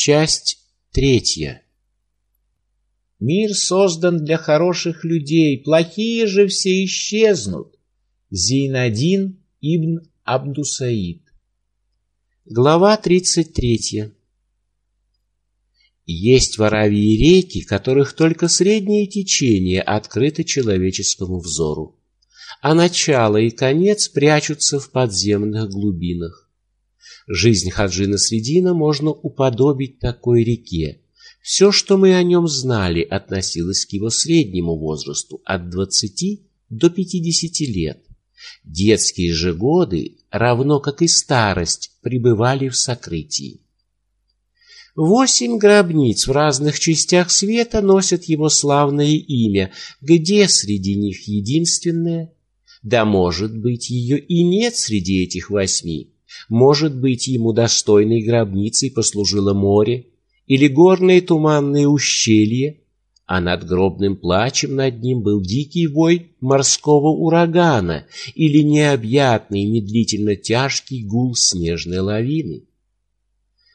Часть третья. Мир создан для хороших людей, плохие же все исчезнут. Зейнадин ибн Абдусаид. Глава тридцать третья. Есть в Аравии реки, которых только среднее течение открыто человеческому взору, а начало и конец прячутся в подземных глубинах. Жизнь Хаджина Средина можно уподобить такой реке. Все, что мы о нем знали, относилось к его среднему возрасту от 20 до 50 лет. Детские же годы, равно как и старость, пребывали в сокрытии. Восемь гробниц в разных частях света носят его славное имя, где среди них единственное? Да, может быть, ее и нет среди этих восьми. Может быть, ему достойной гробницей послужило море или горные туманные ущелья, а над гробным плачем над ним был дикий вой морского урагана или необъятный медлительно тяжкий гул снежной лавины.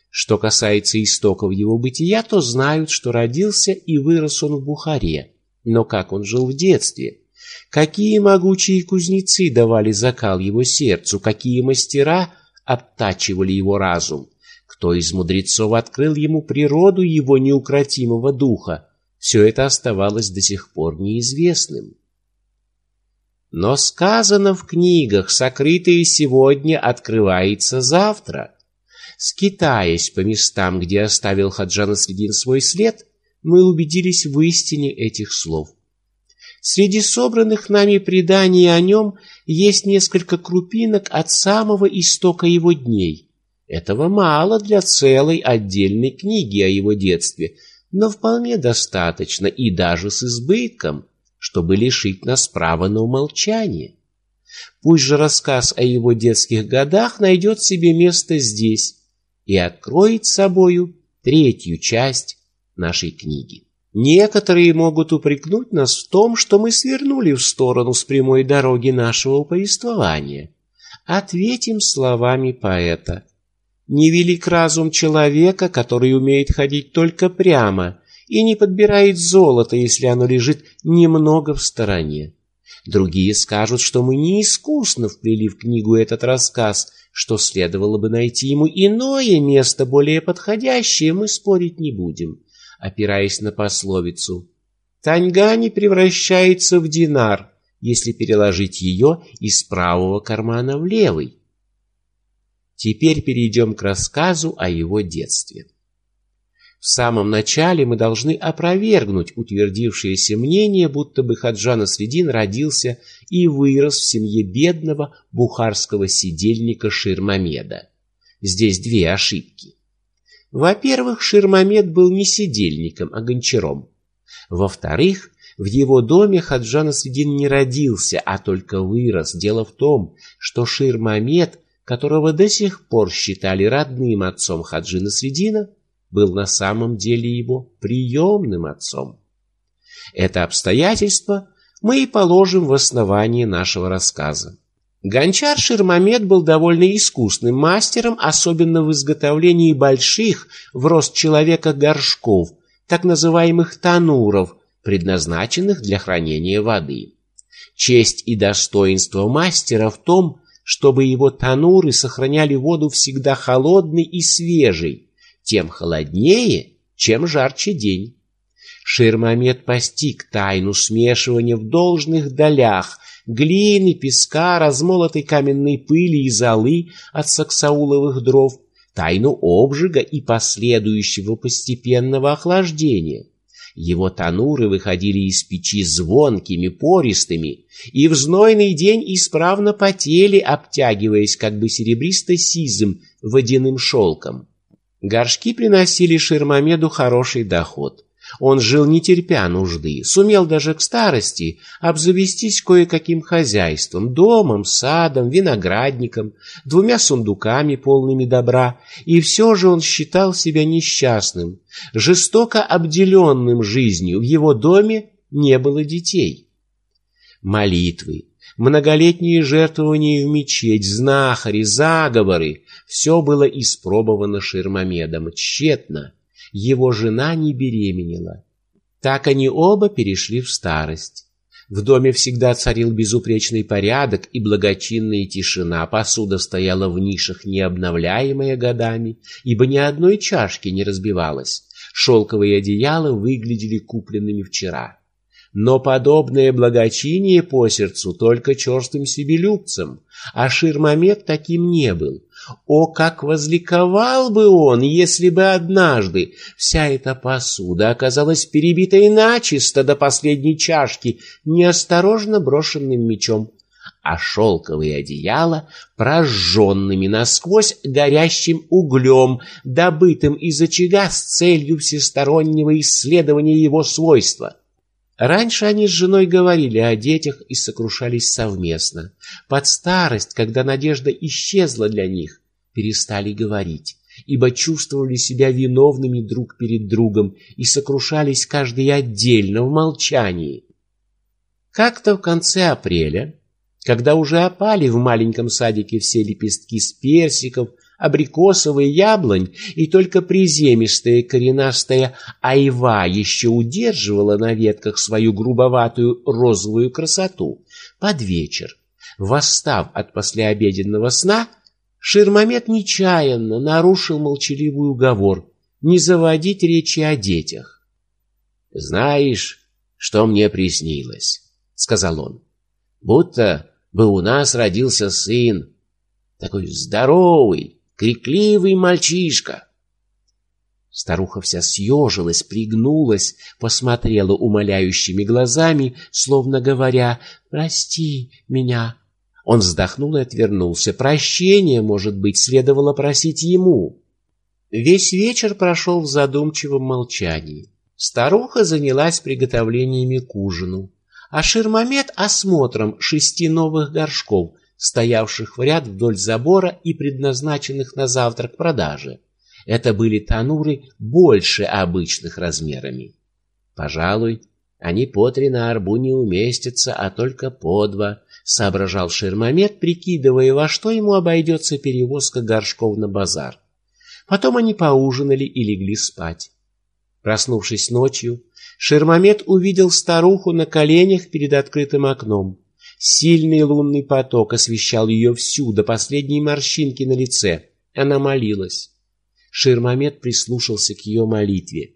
Что касается истоков его бытия, то знают, что родился и вырос он в Бухаре, но как он жил в детстве, какие могучие кузнецы давали закал его сердцу, какие мастера оттачивали его разум. Кто из мудрецов открыл ему природу его неукротимого духа, все это оставалось до сих пор неизвестным. Но сказано в книгах, сокрытое сегодня открывается завтра. Скитаясь по местам, где оставил Хаджан Средин свой след, мы убедились в истине этих слов. Среди собранных нами преданий о нем есть несколько крупинок от самого истока его дней. Этого мало для целой отдельной книги о его детстве, но вполне достаточно и даже с избытком, чтобы лишить нас права на умолчание. Пусть же рассказ о его детских годах найдет себе место здесь и откроет собою третью часть нашей книги. Некоторые могут упрекнуть нас в том, что мы свернули в сторону с прямой дороги нашего повествования. Ответим словами поэта. Невелик разум человека, который умеет ходить только прямо и не подбирает золото, если оно лежит немного в стороне. Другие скажут, что мы неискусно вплели в книгу этот рассказ, что следовало бы найти ему иное место, более подходящее, мы спорить не будем опираясь на пословицу. Таньга не превращается в динар, если переложить ее из правого кармана в левый. Теперь перейдем к рассказу о его детстве. В самом начале мы должны опровергнуть утвердившееся мнение, будто бы Хаджан Средин родился и вырос в семье бедного бухарского сидельника Ширмамеда. Здесь две ошибки. Во-первых, Ширмамед был не сидельником, а гончаром. Во-вторых, в его доме Хаджан Асвидин не родился, а только вырос. Дело в том, что Ширмамед, которого до сих пор считали родным отцом Хаджина Средина, был на самом деле его приемным отцом. Это обстоятельство мы и положим в основании нашего рассказа. Гончар Ширмамед был довольно искусным мастером, особенно в изготовлении больших в рост человека горшков, так называемых тануров, предназначенных для хранения воды. Честь и достоинство мастера в том, чтобы его тануры сохраняли воду всегда холодной и свежей, тем холоднее, чем жарче день. Ширмамед постиг тайну смешивания в должных долях глины, песка, размолотой каменной пыли и золы от саксауловых дров, тайну обжига и последующего постепенного охлаждения. Его тануры выходили из печи звонкими, пористыми, и в знойный день исправно потели, обтягиваясь как бы серебристо-сизым водяным шелком. Горшки приносили Ширмамеду хороший доход. Он жил не терпя нужды, сумел даже к старости обзавестись кое-каким хозяйством, домом, садом, виноградником, двумя сундуками, полными добра, и все же он считал себя несчастным, жестоко обделенным жизнью, в его доме не было детей. Молитвы, Многолетние жертвования в мечеть, знахари, заговоры — все было испробовано Ширмамедом тщетно. Его жена не беременела. Так они оба перешли в старость. В доме всегда царил безупречный порядок и благочинная тишина. Посуда стояла в нишах, не обновляемая годами, ибо ни одной чашки не разбивалось. Шелковые одеяла выглядели купленными вчера. Но подобное благочиние по сердцу только черствым себелюбцам, а Ширмамед таким не был. О, как возликовал бы он, если бы однажды вся эта посуда оказалась перебитой начисто до последней чашки неосторожно брошенным мечом, а шелковые одеяла прожженными насквозь горящим углем, добытым из очага с целью всестороннего исследования его свойства. Раньше они с женой говорили о детях и сокрушались совместно. Под старость, когда надежда исчезла для них, перестали говорить, ибо чувствовали себя виновными друг перед другом и сокрушались каждый отдельно в молчании. Как-то в конце апреля, когда уже опали в маленьком садике все лепестки с персиков, абрикосовый яблонь, и только приземистая коренастая айва еще удерживала на ветках свою грубоватую розовую красоту. Под вечер, восстав от послеобеденного сна, Ширмамет нечаянно нарушил молчаливый уговор не заводить речи о детях. «Знаешь, что мне приснилось?» — сказал он. «Будто бы у нас родился сын, такой здоровый, крикливый мальчишка. Старуха вся съежилась, пригнулась, посмотрела умоляющими глазами, словно говоря «Прости меня». Он вздохнул и отвернулся. Прощения, может быть, следовало просить ему. Весь вечер прошел в задумчивом молчании. Старуха занялась приготовлениями к ужину, а Ширмамед — осмотром шести новых горшков, стоявших в ряд вдоль забора и предназначенных на завтрак продаже. Это были тануры больше обычных размерами. Пожалуй, они по три на арбу не уместятся, а только по два, соображал Шермамед, прикидывая, во что ему обойдется перевозка горшков на базар. Потом они поужинали и легли спать. Проснувшись ночью, Шермамед увидел старуху на коленях перед открытым окном. Сильный лунный поток освещал ее всю, до последней морщинки на лице. Она молилась. Ширмамед прислушался к ее молитве.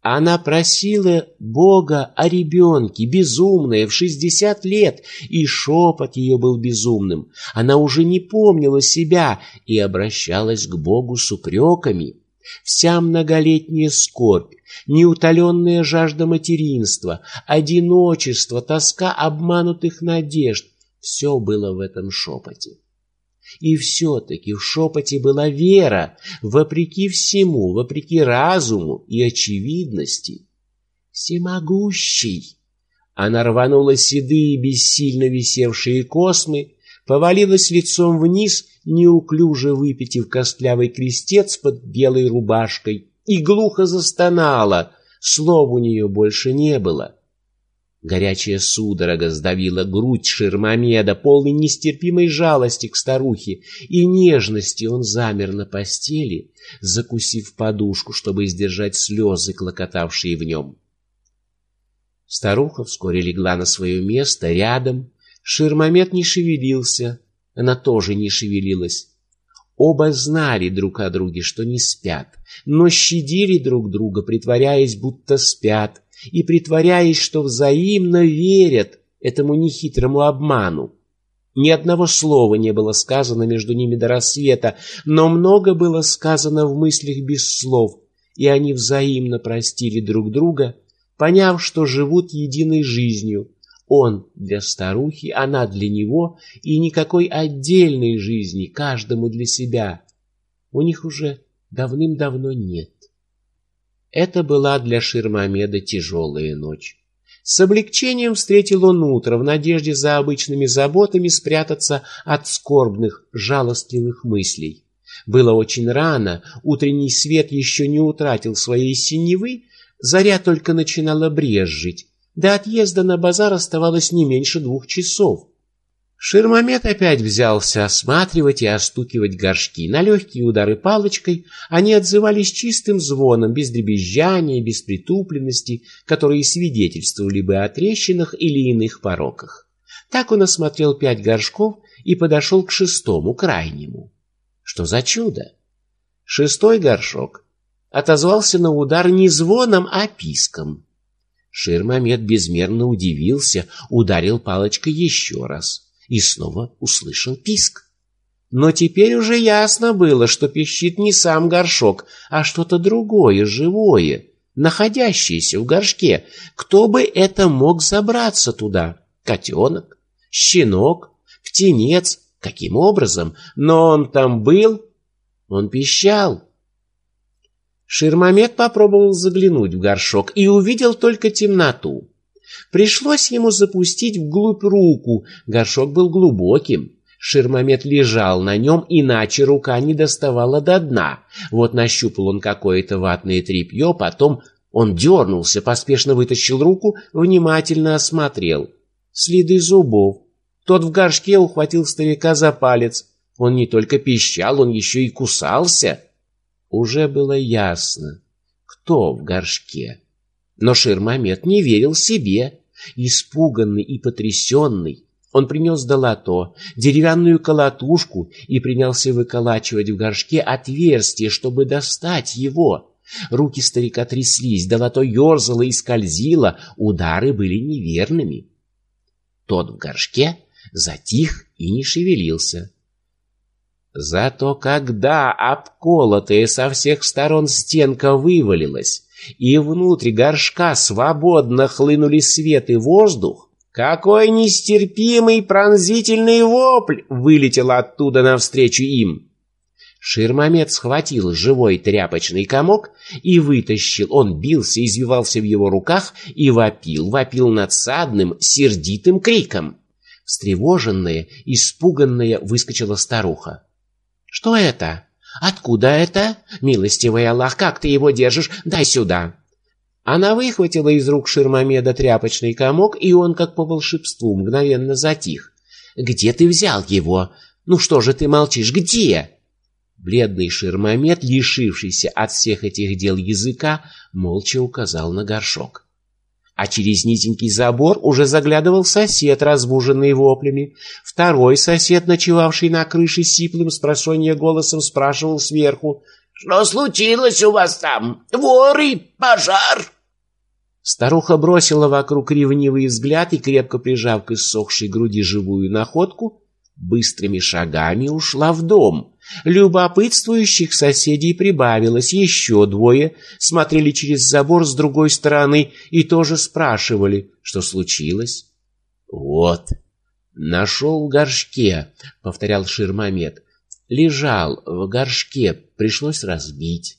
Она просила Бога о ребенке, безумная, в шестьдесят лет, и шепот ее был безумным. Она уже не помнила себя и обращалась к Богу с упреками. Вся многолетняя скорбь, неутоленная жажда материнства, одиночество, тоска обманутых надежд — все было в этом шепоте. И все-таки в шепоте была вера, вопреки всему, вопреки разуму и очевидности. Всемогущий! Она рванула седые, бессильно висевшие космы, повалилась лицом вниз, неуклюже выпитив костлявый крестец под белой рубашкой, и глухо застонала. Слов у нее больше не было. Горячая судорога сдавила грудь Ширмамеда, полный нестерпимой жалости к старухе и нежности он замер на постели, закусив подушку, чтобы сдержать слезы, клокотавшие в нем. Старуха вскоре легла на свое место рядом. Ширмамед не шевелился, она тоже не шевелилась. Оба знали друг о друге, что не спят, но щадили друг друга, притворяясь, будто спят, и притворяясь, что взаимно верят этому нехитрому обману. Ни одного слова не было сказано между ними до рассвета, но много было сказано в мыслях без слов, и они взаимно простили друг друга, поняв, что живут единой жизнью, он для старухи, она для него, и никакой отдельной жизни, каждому для себя. У них уже давным-давно нет. Это была для Ширмамеда тяжелая ночь. С облегчением встретил он утро в надежде за обычными заботами спрятаться от скорбных, жалостливых мыслей. Было очень рано, утренний свет еще не утратил своей синевы, заря только начинала брезжить, до отъезда на базар оставалось не меньше двух часов. Ширмомет опять взялся осматривать и остукивать горшки. На легкие удары палочкой они отзывались чистым звоном, без дребезжания, без притупленности, которые свидетельствовали бы о трещинах или иных пороках. Так он осмотрел пять горшков и подошел к шестому, крайнему. Что за чудо? Шестой горшок отозвался на удар не звоном, а писком. Ширмомет безмерно удивился, ударил палочкой еще раз и снова услышал писк. Но теперь уже ясно было, что пищит не сам горшок, а что-то другое, живое, находящееся в горшке. Кто бы это мог забраться туда? Котенок? Щенок? Птенец? Каким образом? Но он там был. Он пищал. Ширмомет попробовал заглянуть в горшок и увидел только темноту. Пришлось ему запустить вглубь руку. Горшок был глубоким. Ширмомет лежал на нем, иначе рука не доставала до дна. Вот нащупал он какое-то ватное тряпье, потом он дернулся, поспешно вытащил руку, внимательно осмотрел. Следы зубов. Тот в горшке ухватил старика за палец. Он не только пищал, он еще и кусался. Уже было ясно, кто в горшке. Но Ширмамет не верил себе. Испуганный и потрясенный, он принес долото, деревянную колотушку и принялся выколачивать в горшке отверстие, чтобы достать его. Руки старика тряслись, долото ерзало и скользило, удары были неверными. Тот в горшке затих и не шевелился. Зато когда обколотая со всех сторон стенка вывалилась, и внутрь горшка свободно хлынули свет и воздух, какой нестерпимый пронзительный вопль вылетел оттуда навстречу им. Ширмомет схватил живой тряпочный комок и вытащил. Он бился, извивался в его руках и вопил, вопил надсадным, сердитым криком. Встревоженная, испуганная выскочила старуха. «Что это?» «Откуда это?» «Милостивый Аллах, как ты его держишь? Дай сюда!» Она выхватила из рук Ширмамеда тряпочный комок, и он, как по волшебству, мгновенно затих. «Где ты взял его? Ну что же ты молчишь? Где?» Бледный Ширмамед, лишившийся от всех этих дел языка, молча указал на горшок а через низенький забор уже заглядывал сосед, разбуженный воплями. Второй сосед, ночевавший на крыше сиплым с голосом, спрашивал сверху. «Что случилось у вас там? Воры? Пожар?» Старуха бросила вокруг ревнивый взгляд и, крепко прижав к иссохшей груди живую находку, быстрыми шагами ушла в дом. Любопытствующих соседей прибавилось, еще двое смотрели через забор с другой стороны и тоже спрашивали, что случилось. «Вот, нашел в горшке», — повторял Ширмамед. «Лежал в горшке, пришлось разбить».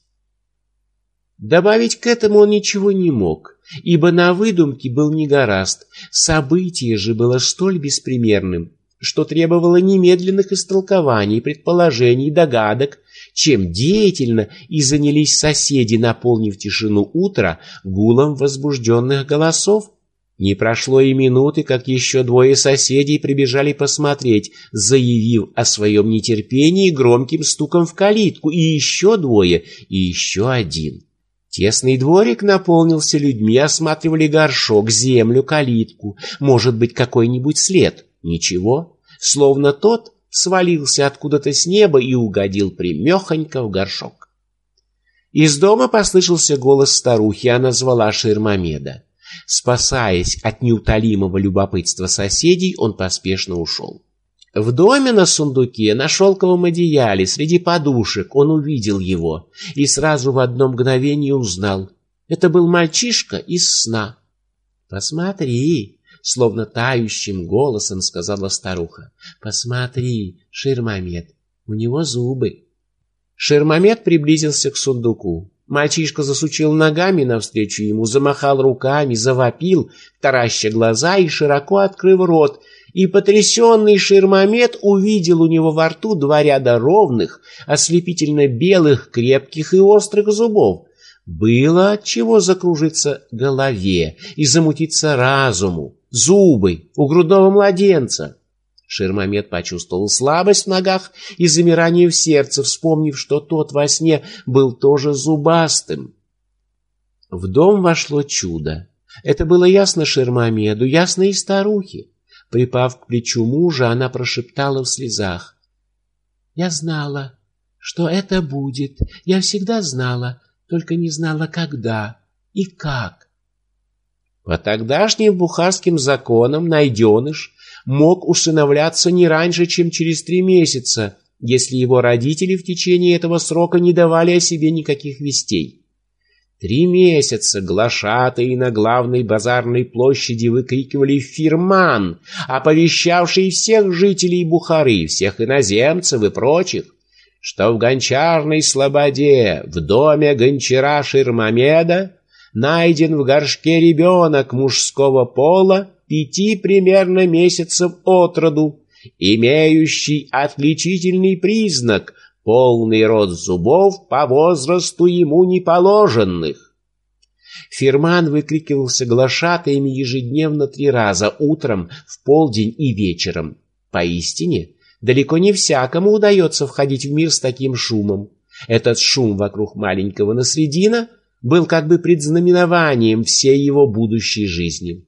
Добавить к этому он ничего не мог, ибо на выдумке был негораст, событие же было столь беспримерным, что требовало немедленных истолкований, предположений, догадок, чем деятельно и занялись соседи, наполнив тишину утра гулом возбужденных голосов. Не прошло и минуты, как еще двое соседей прибежали посмотреть, заявив о своем нетерпении громким стуком в калитку, и еще двое, и еще один. Тесный дворик наполнился людьми, осматривали горшок, землю, калитку, может быть, какой-нибудь след. Ничего, словно тот свалился откуда-то с неба и угодил примехонько в горшок. Из дома послышался голос старухи, она звала Ширмамеда. Спасаясь от неутолимого любопытства соседей, он поспешно ушел. В доме на сундуке, на шелковом одеяле, среди подушек, он увидел его и сразу в одно мгновение узнал. Это был мальчишка из сна. «Посмотри, словно тающим голосом сказала старуха. «Посмотри, Ширмамед, у него зубы». Ширмамед приблизился к сундуку. Мальчишка засучил ногами навстречу ему, замахал руками, завопил, тараща глаза и широко открыв рот, и потрясенный Ширмамед увидел у него во рту два ряда ровных, ослепительно белых, крепких и острых зубов. Было от чего закружиться голове и замутиться разуму зубы у грудного младенца. Ширмамед почувствовал слабость в ногах и замирание в сердце, вспомнив, что тот во сне был тоже зубастым. В дом вошло чудо. Это было ясно Шермамеду, ясно и старухе. Припав к плечу мужа, она прошептала в слезах. «Я знала, что это будет. Я всегда знала, только не знала, когда и как». По тогдашним бухарским законам найденыш мог усыновляться не раньше, чем через три месяца, если его родители в течение этого срока не давали о себе никаких вестей. Три месяца глашатые на главной базарной площади выкрикивали «Фирман!», оповещавший всех жителей Бухары, всех иноземцев и прочих, что в гончарной слободе, в доме гончара Ширмамеда, найден в горшке ребенок мужского пола пяти примерно месяцев от роду, имеющий отличительный признак полный рот зубов по возрасту ему не положенных. Фирман выкрикивался глашатаями ежедневно три раза, утром, в полдень и вечером. Поистине, далеко не всякому удается входить в мир с таким шумом. Этот шум вокруг маленького Насредина был как бы предзнаменованием всей его будущей жизни.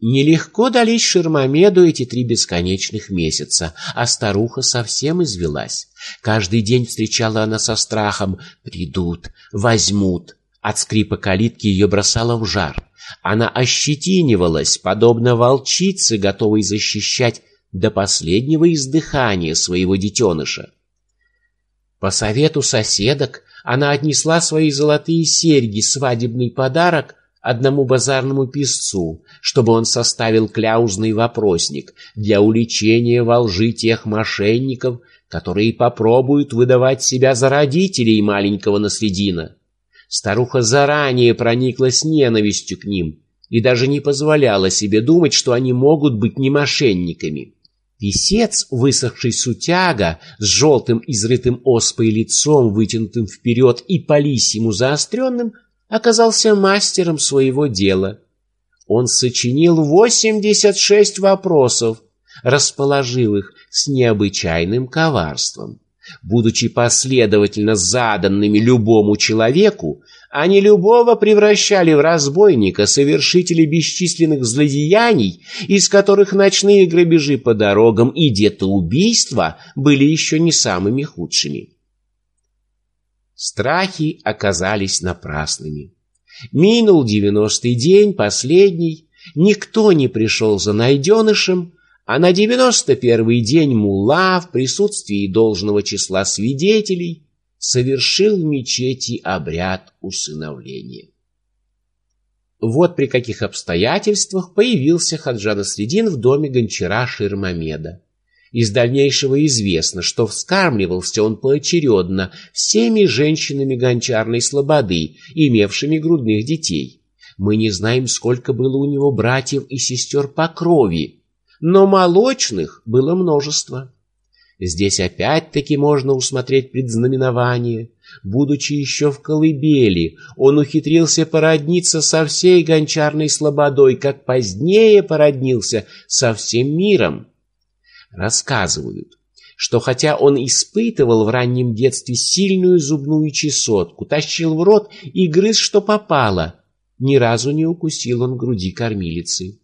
Нелегко дались Шермамеду эти три бесконечных месяца, а старуха совсем извелась. Каждый день встречала она со страхом «придут, возьмут». От скрипа калитки ее бросало в жар. Она ощетинивалась, подобно волчице, готовой защищать до последнего издыхания своего детеныша. По совету соседок она отнесла свои золотые серьги, свадебный подарок, одному базарному писцу, чтобы он составил кляузный вопросник для уличения во лжи тех мошенников, которые попробуют выдавать себя за родителей маленького наследина. Старуха заранее прониклась ненавистью к ним и даже не позволяла себе думать, что они могут быть не мошенниками. Песец, высохший сутяга, с желтым изрытым оспой лицом, вытянутым вперед и по лисьему заостренным, оказался мастером своего дела. Он сочинил 86 вопросов, расположил их с необычайным коварством. Будучи последовательно заданными любому человеку, они любого превращали в разбойника, совершителя бесчисленных злодеяний, из которых ночные грабежи по дорогам и детоубийства были еще не самыми худшими. Страхи оказались напрасными. Минул девяностый день, последний, никто не пришел за найденышем, а на девяносто первый день Мулла в присутствии должного числа свидетелей совершил в мечети обряд усыновления. Вот при каких обстоятельствах появился Хаджан Средин в доме гончара Ширмамеда. Из дальнейшего известно, что вскармливался он поочередно всеми женщинами гончарной слободы, имевшими грудных детей. Мы не знаем, сколько было у него братьев и сестер по крови, но молочных было множество. Здесь опять-таки можно усмотреть предзнаменование. Будучи еще в колыбели, он ухитрился породниться со всей гончарной слободой, как позднее породнился со всем миром. Рассказывают, что хотя он испытывал в раннем детстве сильную зубную чесотку, тащил в рот и грыз, что попало, ни разу не укусил он груди кормилицы.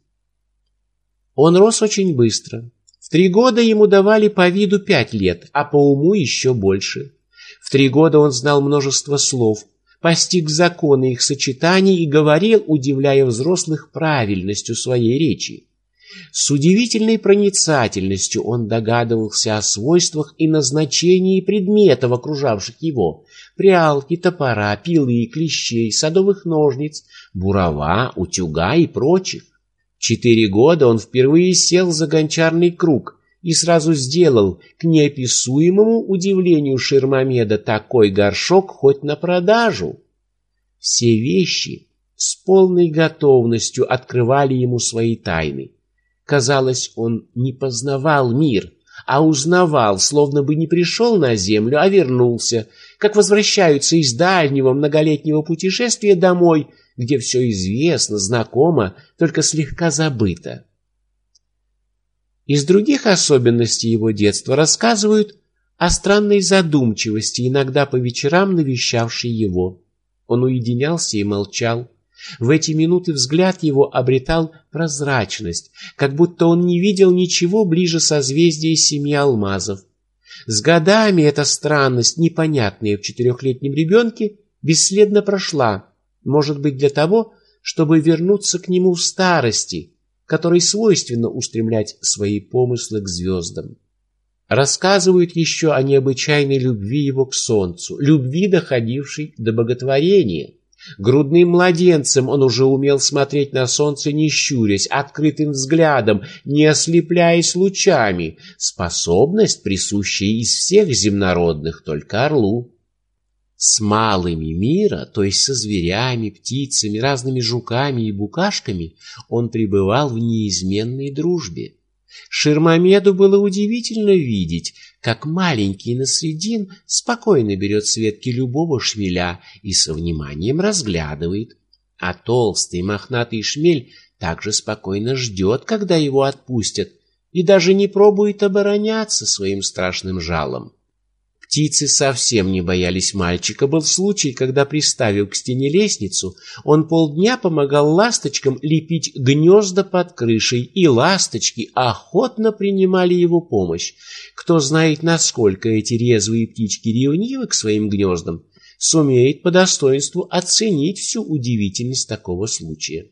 Он рос очень быстро. Три года ему давали по виду пять лет, а по уму еще больше. В три года он знал множество слов, постиг законы их сочетаний и говорил, удивляя взрослых правильностью своей речи. С удивительной проницательностью он догадывался о свойствах и назначении предметов, окружавших его. Прялки, топора, пилы, клещей, садовых ножниц, бурова, утюга и прочих. Четыре года он впервые сел за гончарный круг и сразу сделал, к неописуемому удивлению Ширмамеда, такой горшок хоть на продажу. Все вещи с полной готовностью открывали ему свои тайны. Казалось, он не познавал мир, а узнавал, словно бы не пришел на землю, а вернулся, как возвращаются из дальнего многолетнего путешествия домой, где все известно, знакомо, только слегка забыто. Из других особенностей его детства рассказывают о странной задумчивости, иногда по вечерам навещавшей его. Он уединялся и молчал. В эти минуты взгляд его обретал прозрачность, как будто он не видел ничего ближе созвездия семи алмазов. С годами эта странность, непонятная в четырехлетнем ребенке, бесследно прошла, может быть, для того, чтобы вернуться к нему в старости, которой свойственно устремлять свои помыслы к звездам. Рассказывают еще о необычайной любви его к солнцу, любви, доходившей до боготворения. Грудным младенцем он уже умел смотреть на солнце, не щурясь, открытым взглядом, не ослепляясь лучами, способность, присущая из всех земнородных только орлу. С малыми мира, то есть со зверями, птицами, разными жуками и букашками, он пребывал в неизменной дружбе. Ширмамеду было удивительно видеть, как маленький Насредин спокойно берет с ветки любого шмеля и со вниманием разглядывает, а толстый мохнатый шмель также спокойно ждет, когда его отпустят, и даже не пробует обороняться своим страшным жалом. Птицы совсем не боялись мальчика. Был случай, когда, приставил к стене лестницу, он полдня помогал ласточкам лепить гнезда под крышей, и ласточки охотно принимали его помощь. Кто знает, насколько эти резвые птички ревнивы к своим гнездам, сумеет по достоинству оценить всю удивительность такого случая.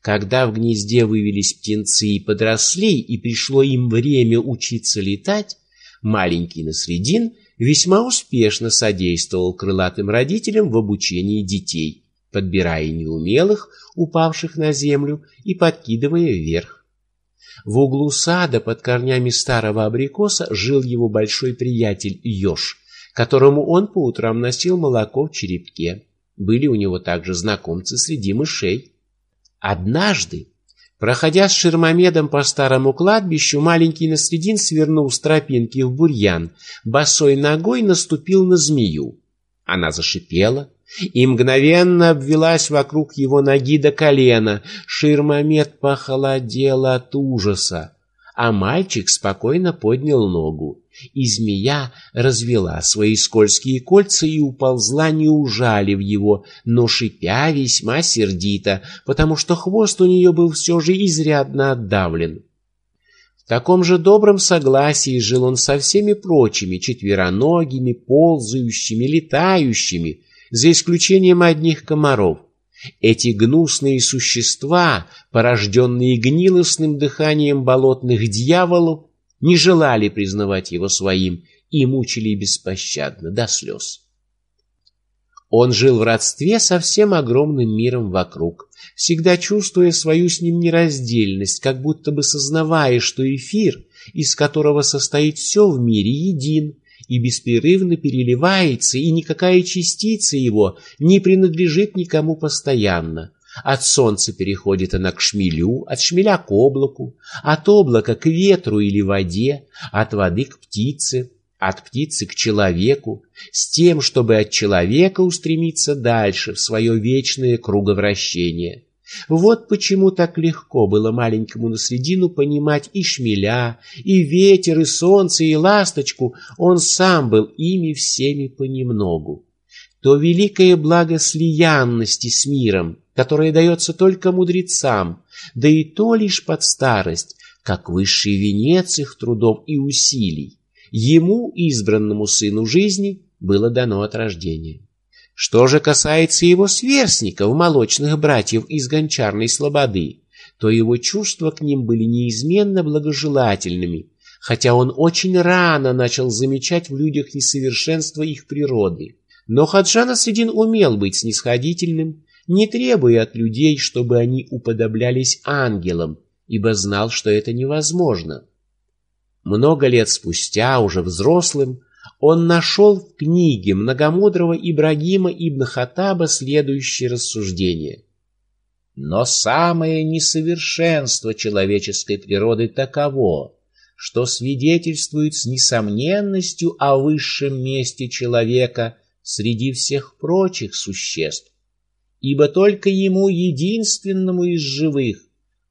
Когда в гнезде вывелись птенцы и подросли, и пришло им время учиться летать, маленький Насредин — весьма успешно содействовал крылатым родителям в обучении детей, подбирая неумелых, упавших на землю, и подкидывая вверх. В углу сада под корнями старого абрикоса жил его большой приятель Ёж, которому он по утрам носил молоко в черепке. Были у него также знакомцы среди мышей. Однажды Проходя с Шермомедом по старому кладбищу, маленький Насредин свернул с тропинки в бурьян, босой ногой наступил на змею. Она зашипела и мгновенно обвелась вокруг его ноги до колена. Ширмомед похолодел от ужаса а мальчик спокойно поднял ногу, и змея развела свои скользкие кольца и уползла, не ужалив его, но шипя весьма сердито, потому что хвост у нее был все же изрядно отдавлен. В таком же добром согласии жил он со всеми прочими четвероногими, ползающими, летающими, за исключением одних комаров. Эти гнусные существа, порожденные гнилостным дыханием болотных дьяволов, не желали признавать его своим и мучили беспощадно до слез. Он жил в родстве со всем огромным миром вокруг, всегда чувствуя свою с ним нераздельность, как будто бы сознавая, что эфир, из которого состоит все в мире, един, и беспрерывно переливается, и никакая частица его не принадлежит никому постоянно. От солнца переходит она к шмелю, от шмеля к облаку, от облака к ветру или воде, от воды к птице, от птицы к человеку, с тем, чтобы от человека устремиться дальше в свое вечное круговращение. Вот почему так легко было маленькому на средину понимать и шмеля, и ветер, и солнце, и ласточку. Он сам был ими всеми понемногу. То великое благо слиянности с миром, которое дается только мудрецам, да и то лишь под старость, как высший венец их трудов и усилий, ему, избранному сыну жизни, было дано от рождения. Что же касается его сверстников, молочных братьев из гончарной слободы, то его чувства к ним были неизменно благожелательными, хотя он очень рано начал замечать в людях несовершенство их природы. Но Хаджан Асредин умел быть снисходительным, не требуя от людей, чтобы они уподоблялись ангелам, ибо знал, что это невозможно. Много лет спустя, уже взрослым, он нашел в книге многомудрого Ибрагима ибн Хатаба следующее рассуждение. Но самое несовершенство человеческой природы таково, что свидетельствует с несомненностью о высшем месте человека среди всех прочих существ, ибо только ему единственному из живых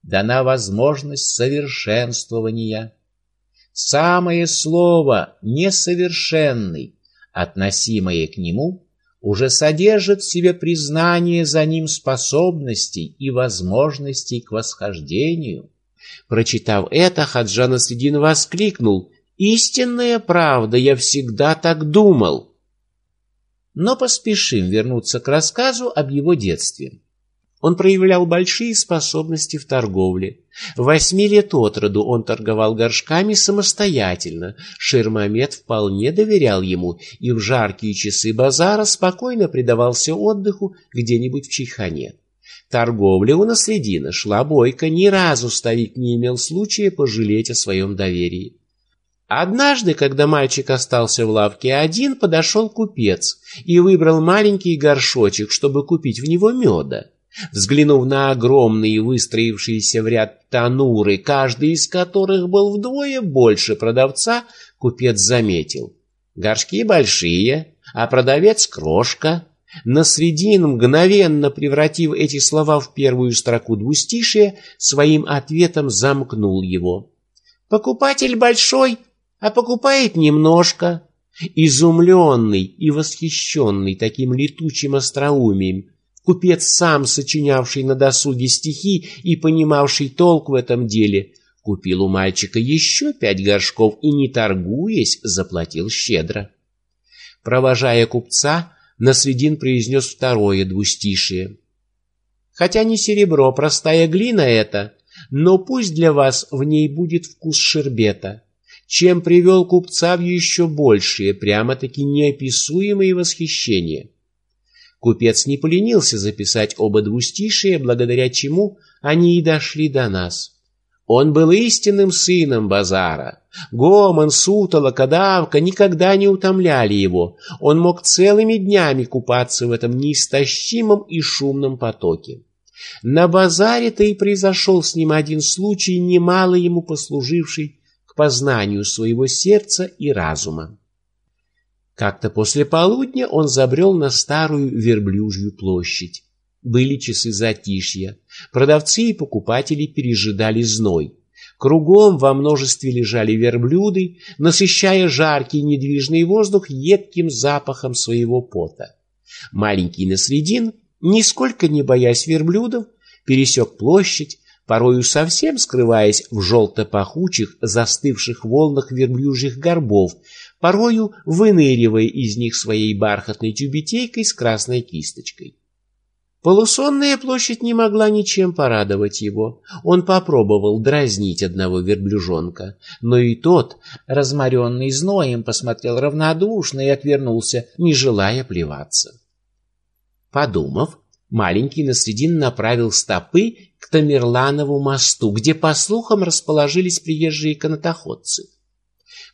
дана возможность совершенствования. Самое слово «несовершенный», относимое к нему, уже содержит в себе признание за ним способностей и возможностей к восхождению. Прочитав это, Хаджан Асредин воскликнул «Истинная правда, я всегда так думал!» Но поспешим вернуться к рассказу об его детстве. Он проявлял большие способности в торговле. Восьми лет от роду он торговал горшками самостоятельно. Ширмамед вполне доверял ему и в жаркие часы базара спокойно предавался отдыху где-нибудь в Чайхане. Торговля у Насредина шла бойко, ни разу старик не имел случая пожалеть о своем доверии. Однажды, когда мальчик остался в лавке один, подошел купец и выбрал маленький горшочек, чтобы купить в него меда. Взглянув на огромные выстроившиеся в ряд тануры, каждый из которых был вдвое больше продавца, купец заметил. Горшки большие, а продавец крошка. На средин, мгновенно превратив эти слова в первую строку двустишия, своим ответом замкнул его. «Покупатель большой, а покупает немножко». Изумленный и восхищенный таким летучим остроумием, Купец, сам сочинявший на досуге стихи и понимавший толк в этом деле, купил у мальчика еще пять горшков и, не торгуясь, заплатил щедро. Провожая купца, Насредин произнес второе двустишие. «Хотя не серебро, простая глина это, но пусть для вас в ней будет вкус шербета, чем привел купца в еще большее, прямо-таки неописуемое восхищение. Купец не поленился записать оба двустишия, благодаря чему они и дошли до нас. Он был истинным сыном базара. Гомон, сутола, кадавка никогда не утомляли его. Он мог целыми днями купаться в этом неистощимом и шумном потоке. На базаре-то и произошел с ним один случай, немало ему послуживший к познанию своего сердца и разума. Как-то после полудня он забрел на старую верблюжью площадь. Были часы затишья. Продавцы и покупатели пережидали зной. Кругом во множестве лежали верблюды, насыщая жаркий недвижный воздух едким запахом своего пота. Маленький Насредин, нисколько не боясь верблюдов, пересек площадь, порою совсем скрываясь в желто-пахучих, застывших волнах верблюжьих горбов, порою выныривая из них своей бархатной тюбетейкой с красной кисточкой. Полусонная площадь не могла ничем порадовать его. Он попробовал дразнить одного верблюжонка, но и тот, разморенный зноем, посмотрел равнодушно и отвернулся, не желая плеваться. Подумав, маленький Насредин направил стопы к Тамерланову мосту, где, по слухам, расположились приезжие канатоходцы.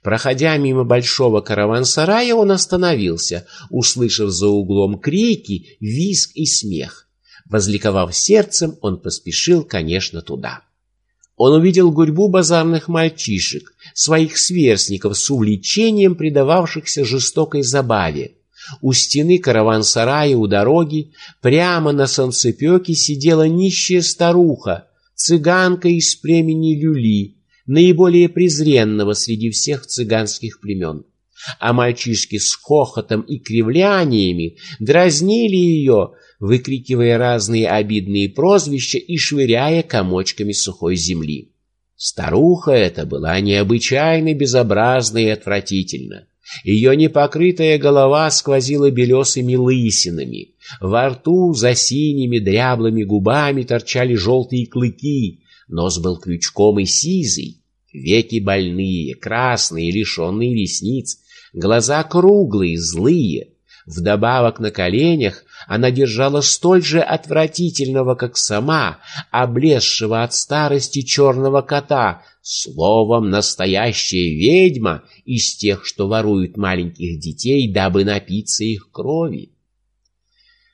Проходя мимо большого караван-сарая, он остановился, услышав за углом крики, визг и смех. Возликовав сердцем, он поспешил, конечно, туда. Он увидел гурьбу базарных мальчишек, своих сверстников с увлечением предававшихся жестокой забаве. У стены караван-сарая у дороги прямо на солнцепеке сидела нищая старуха, цыганка из племени Люли, наиболее презренного среди всех цыганских племен. А мальчишки с хохотом и кривляниями дразнили ее, выкрикивая разные обидные прозвища и швыряя комочками сухой земли. Старуха эта была необычайно безобразна и отвратительна. Ее непокрытая голова сквозила белесыми лысинами. Во рту за синими дряблыми губами торчали желтые клыки, нос был крючком и сизый, Веки больные, красные, лишенные ресниц, глаза круглые, злые. Вдобавок на коленях она держала столь же отвратительного, как сама, облезшего от старости черного кота, словом, настоящая ведьма из тех, что воруют маленьких детей, дабы напиться их крови.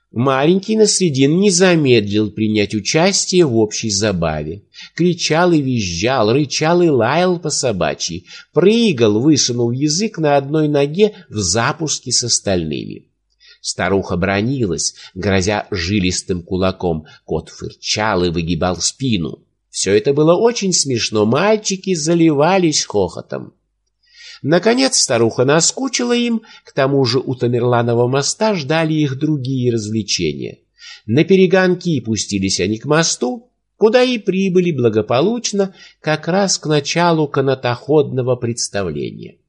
Маленький Насредин не замедлил принять участие в общей забаве. Кричал и визжал, рычал и лаял по собачьи, прыгал, высунув язык на одной ноге в запуске с остальными. Старуха бронилась, грозя жилистым кулаком, кот фырчал и выгибал спину. Все это было очень смешно, мальчики заливались хохотом. Наконец старуха наскучила им, к тому же у Тамерланова моста ждали их другие развлечения. На перегонки пустились они к мосту, куда и прибыли благополучно как раз к началу канатоходного представления.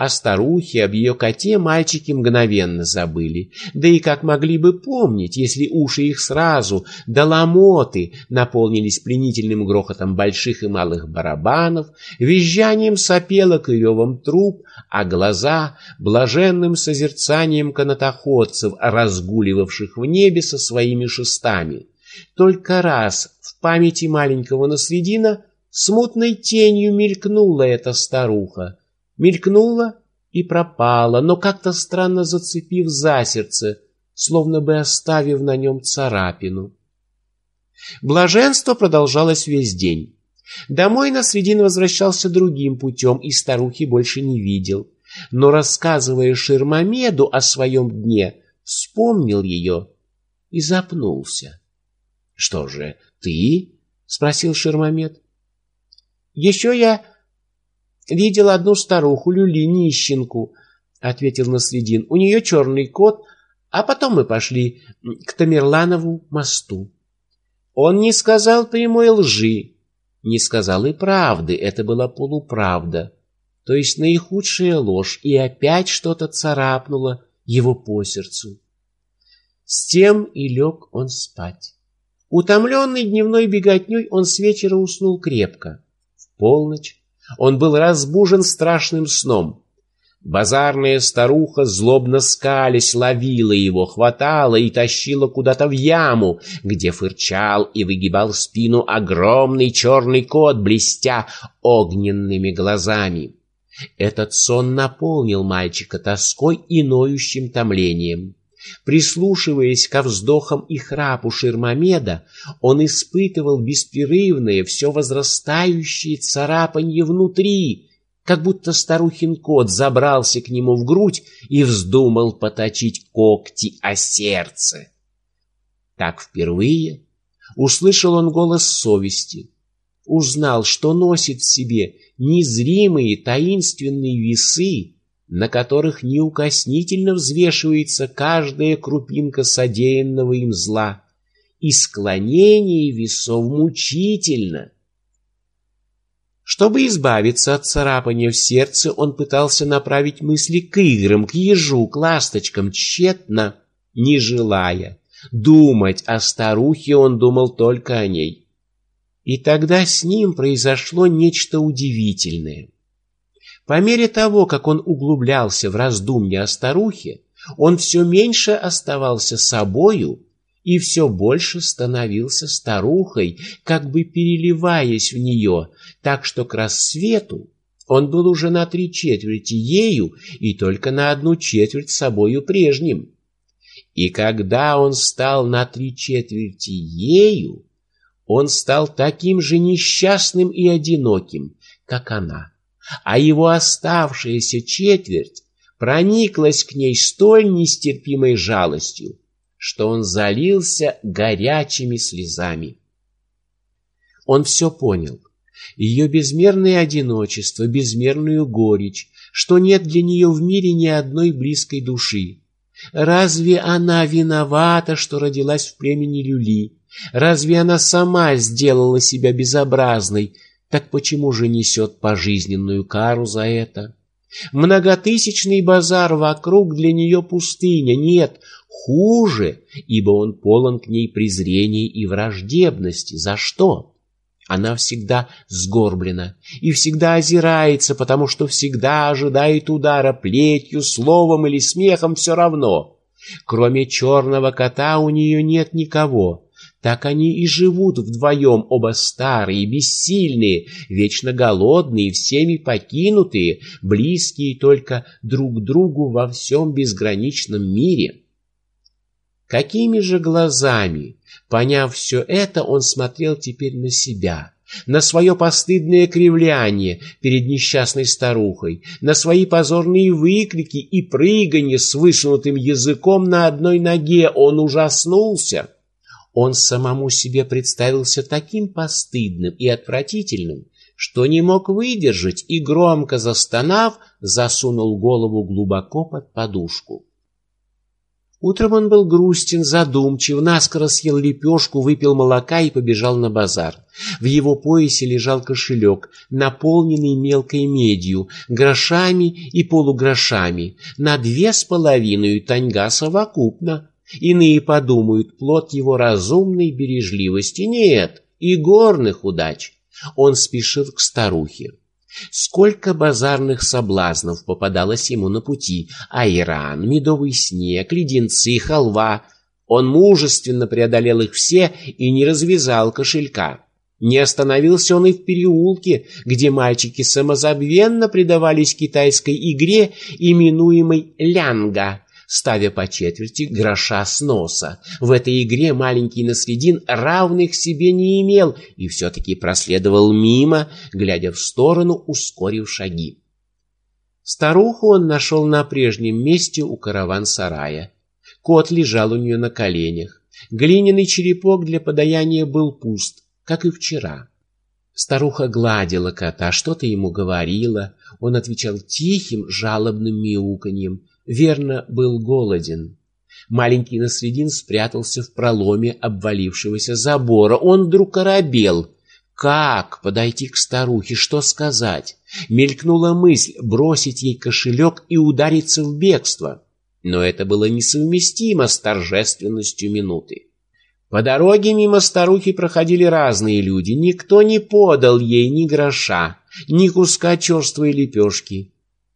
О старухе, об ее коте мальчики мгновенно забыли, да и как могли бы помнить, если уши их сразу до ломоты наполнились пленительным грохотом больших и малых барабанов, визжанием сопелок и ревом труб, а глаза — блаженным созерцанием канатоходцев, разгуливавших в небе со своими шестами. Только раз в памяти маленького Насредина смутной тенью мелькнула эта старуха, мелькнула и пропала, но как-то странно зацепив за сердце, словно бы оставив на нем царапину. Блаженство продолжалось весь день. Домой на средин возвращался другим путем и старухи больше не видел. Но, рассказывая Ширмамеду о своем дне, вспомнил ее и запнулся. — Что же, ты? — спросил Ширмамед. — Еще я Видел одну старуху, люли нищенку, — ответил Наследин. У нее черный кот, а потом мы пошли к Тамерланову мосту. Он не сказал прямой лжи, не сказал и правды, это была полуправда, то есть наихудшая ложь, и опять что-то царапнуло его по сердцу. С тем и лег он спать. Утомленный дневной беготней, он с вечера уснул крепко. В полночь он был разбужен страшным сном. Базарная старуха, злобно скались, ловила его, хватала и тащила куда-то в яму, где фырчал и выгибал спину огромный черный кот, блестя огненными глазами. Этот сон наполнил мальчика тоской и ноющим томлением. Прислушиваясь ко вздохам и храпу Ширмамеда, он испытывал беспрерывное, все возрастающее царапанье внутри, как будто старухин кот забрался к нему в грудь и вздумал поточить когти о сердце. Так впервые услышал он голос совести, узнал, что носит в себе незримые таинственные весы, на которых неукоснительно взвешивается каждая крупинка содеянного им зла, и склонение весов мучительно. Чтобы избавиться от царапания в сердце, он пытался направить мысли к играм, к ежу, к ласточкам, тщетно, не желая. Думать о старухе он думал только о ней. И тогда с ним произошло нечто удивительное. По мере того, как он углублялся в раздумья о старухе, он все меньше оставался собою и все больше становился старухой, как бы переливаясь в нее, так что к рассвету он был уже на три четверти ею и только на одну четверть собою прежним. И когда он стал на три четверти ею, он стал таким же несчастным и одиноким, как она а его оставшаяся четверть прониклась к ней столь нестерпимой жалостью, что он залился горячими слезами. Он все понял. Ее безмерное одиночество, безмерную горечь, что нет для нее в мире ни одной близкой души. Разве она виновата, что родилась в племени Люли? Разве она сама сделала себя безобразной, так почему же несет пожизненную кару за это? Многотысячный базар вокруг для нее пустыня. Нет, хуже, ибо он полон к ней презрений и враждебности. За что? Она всегда сгорблена и всегда озирается, потому что всегда ожидает удара плетью, словом или смехом все равно. Кроме черного кота у нее нет никого. Так они и живут вдвоем, оба старые, бессильные, вечно голодные, всеми покинутые, близкие только друг другу во всем безграничном мире. Какими же глазами, поняв все это, он смотрел теперь на себя, на свое постыдное кривляние перед несчастной старухой, на свои позорные выкрики и прыганье с высунутым языком на одной ноге, он ужаснулся. Он самому себе представился таким постыдным и отвратительным, что не мог выдержать и, громко застонав, засунул голову глубоко под подушку. Утром он был грустен, задумчив, наскоро съел лепешку, выпил молока и побежал на базар. В его поясе лежал кошелек, наполненный мелкой медью, грошами и полугрошами, на две с половиной таньга совокупно. Иные подумают, плод его разумной бережливости нет и горных удач. Он спешил к старухе. Сколько базарных соблазнов попадалось ему на пути. Айран, медовый снег, леденцы, халва. Он мужественно преодолел их все и не развязал кошелька. Не остановился он и в переулке, где мальчики самозабвенно предавались китайской игре, именуемой лянга, ставя по четверти гроша с носа. В этой игре маленький Насредин равных себе не имел и все-таки проследовал мимо, глядя в сторону, ускорив шаги. Старуху он нашел на прежнем месте у караван-сарая. Кот лежал у нее на коленях. Глиняный черепок для подаяния был пуст, как и вчера. Старуха гладила кота, что-то ему говорила. Он отвечал тихим, жалобным мяуканьем, верно, был голоден. Маленький Насредин спрятался в проломе обвалившегося забора. Он вдруг оробел. Как подойти к старухе, что сказать? Мелькнула мысль бросить ей кошелек и удариться в бегство. Но это было несовместимо с торжественностью минуты. По дороге мимо старухи проходили разные люди. Никто не подал ей ни гроша, ни куска черствой лепешки.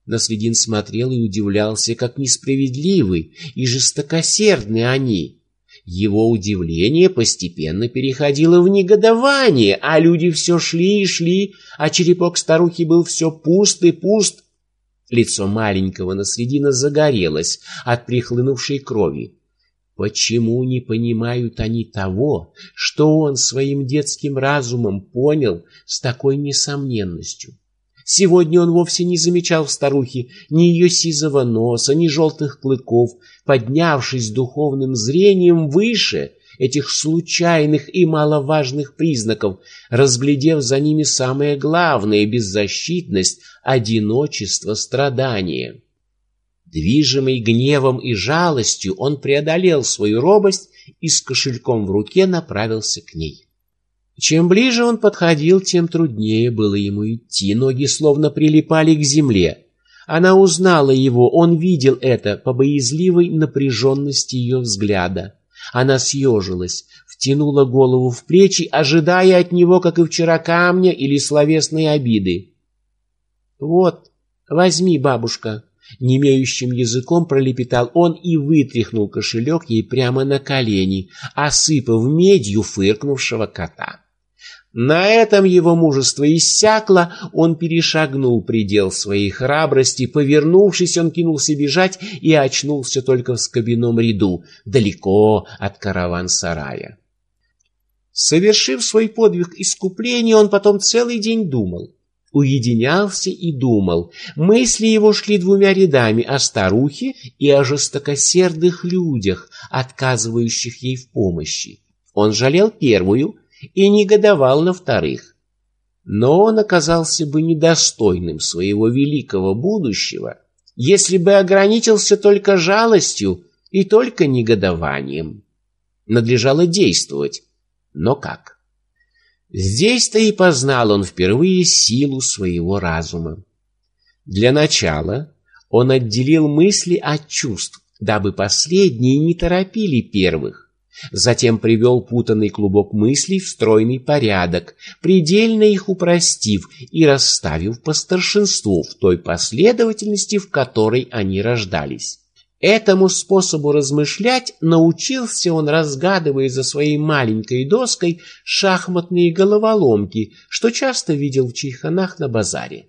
Наследин смотрел и удивлялся, как несправедливы и жестокосердны они. Его удивление постепенно переходило в негодование, а люди все шли и шли, а черепок старухи был все пуст и пуст. Лицо маленького Наследина загорелось от прихлынувшей крови. Почему не понимают они того, что он своим детским разумом понял с такой несомненностью? Сегодня он вовсе не замечал в старухе ни ее сизого носа, ни желтых клыков, поднявшись духовным зрением выше этих случайных и маловажных признаков, разглядев за ними самое главное — беззащитность, одиночество, страдание. Движимый гневом и жалостью, он преодолел свою робость и с кошельком в руке направился к ней. Чем ближе он подходил, тем труднее было ему идти. Ноги словно прилипали к земле. Она узнала его, он видел это по боязливой напряженности ее взгляда. Она съежилась, втянула голову в плечи, ожидая от него, как и вчера, камня или словесной обиды. «Вот, возьми, бабушка», — немеющим языком пролепетал он и вытряхнул кошелек ей прямо на колени, осыпав медью фыркнувшего кота. На этом его мужество иссякло, он перешагнул предел своей храбрости, повернувшись, он кинулся бежать и очнулся только в скобяном ряду, далеко от караван-сарая. Совершив свой подвиг искупления, он потом целый день думал. Уединялся и думал. Мысли его шли двумя рядами о старухе и о жестокосердых людях, отказывающих ей в помощи. Он жалел первую, и негодовал на вторых. Но он оказался бы недостойным своего великого будущего, если бы ограничился только жалостью и только негодованием. Надлежало действовать, но как? Здесь-то и познал он впервые силу своего разума. Для начала он отделил мысли от чувств, дабы последние не торопили первых, Затем привел путанный клубок мыслей в стройный порядок, предельно их упростив и расставив по старшинству в той последовательности, в которой они рождались. Этому способу размышлять научился он, разгадывая за своей маленькой доской шахматные головоломки, что часто видел в чайханах на базаре.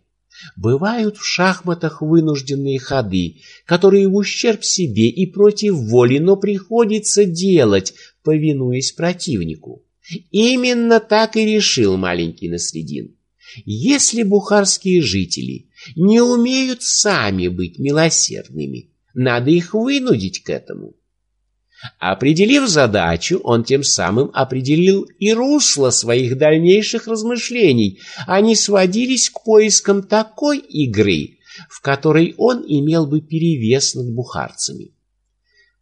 Бывают в шахматах вынужденные ходы, которые в ущерб себе и против воли, но приходится делать, повинуясь противнику. Именно так и решил маленький Насредин. Если бухарские жители не умеют сами быть милосердными, надо их вынудить к этому. Определив задачу, он тем самым определил и русло своих дальнейших размышлений. Они сводились к поискам такой игры, в которой он имел бы перевес над бухарцами.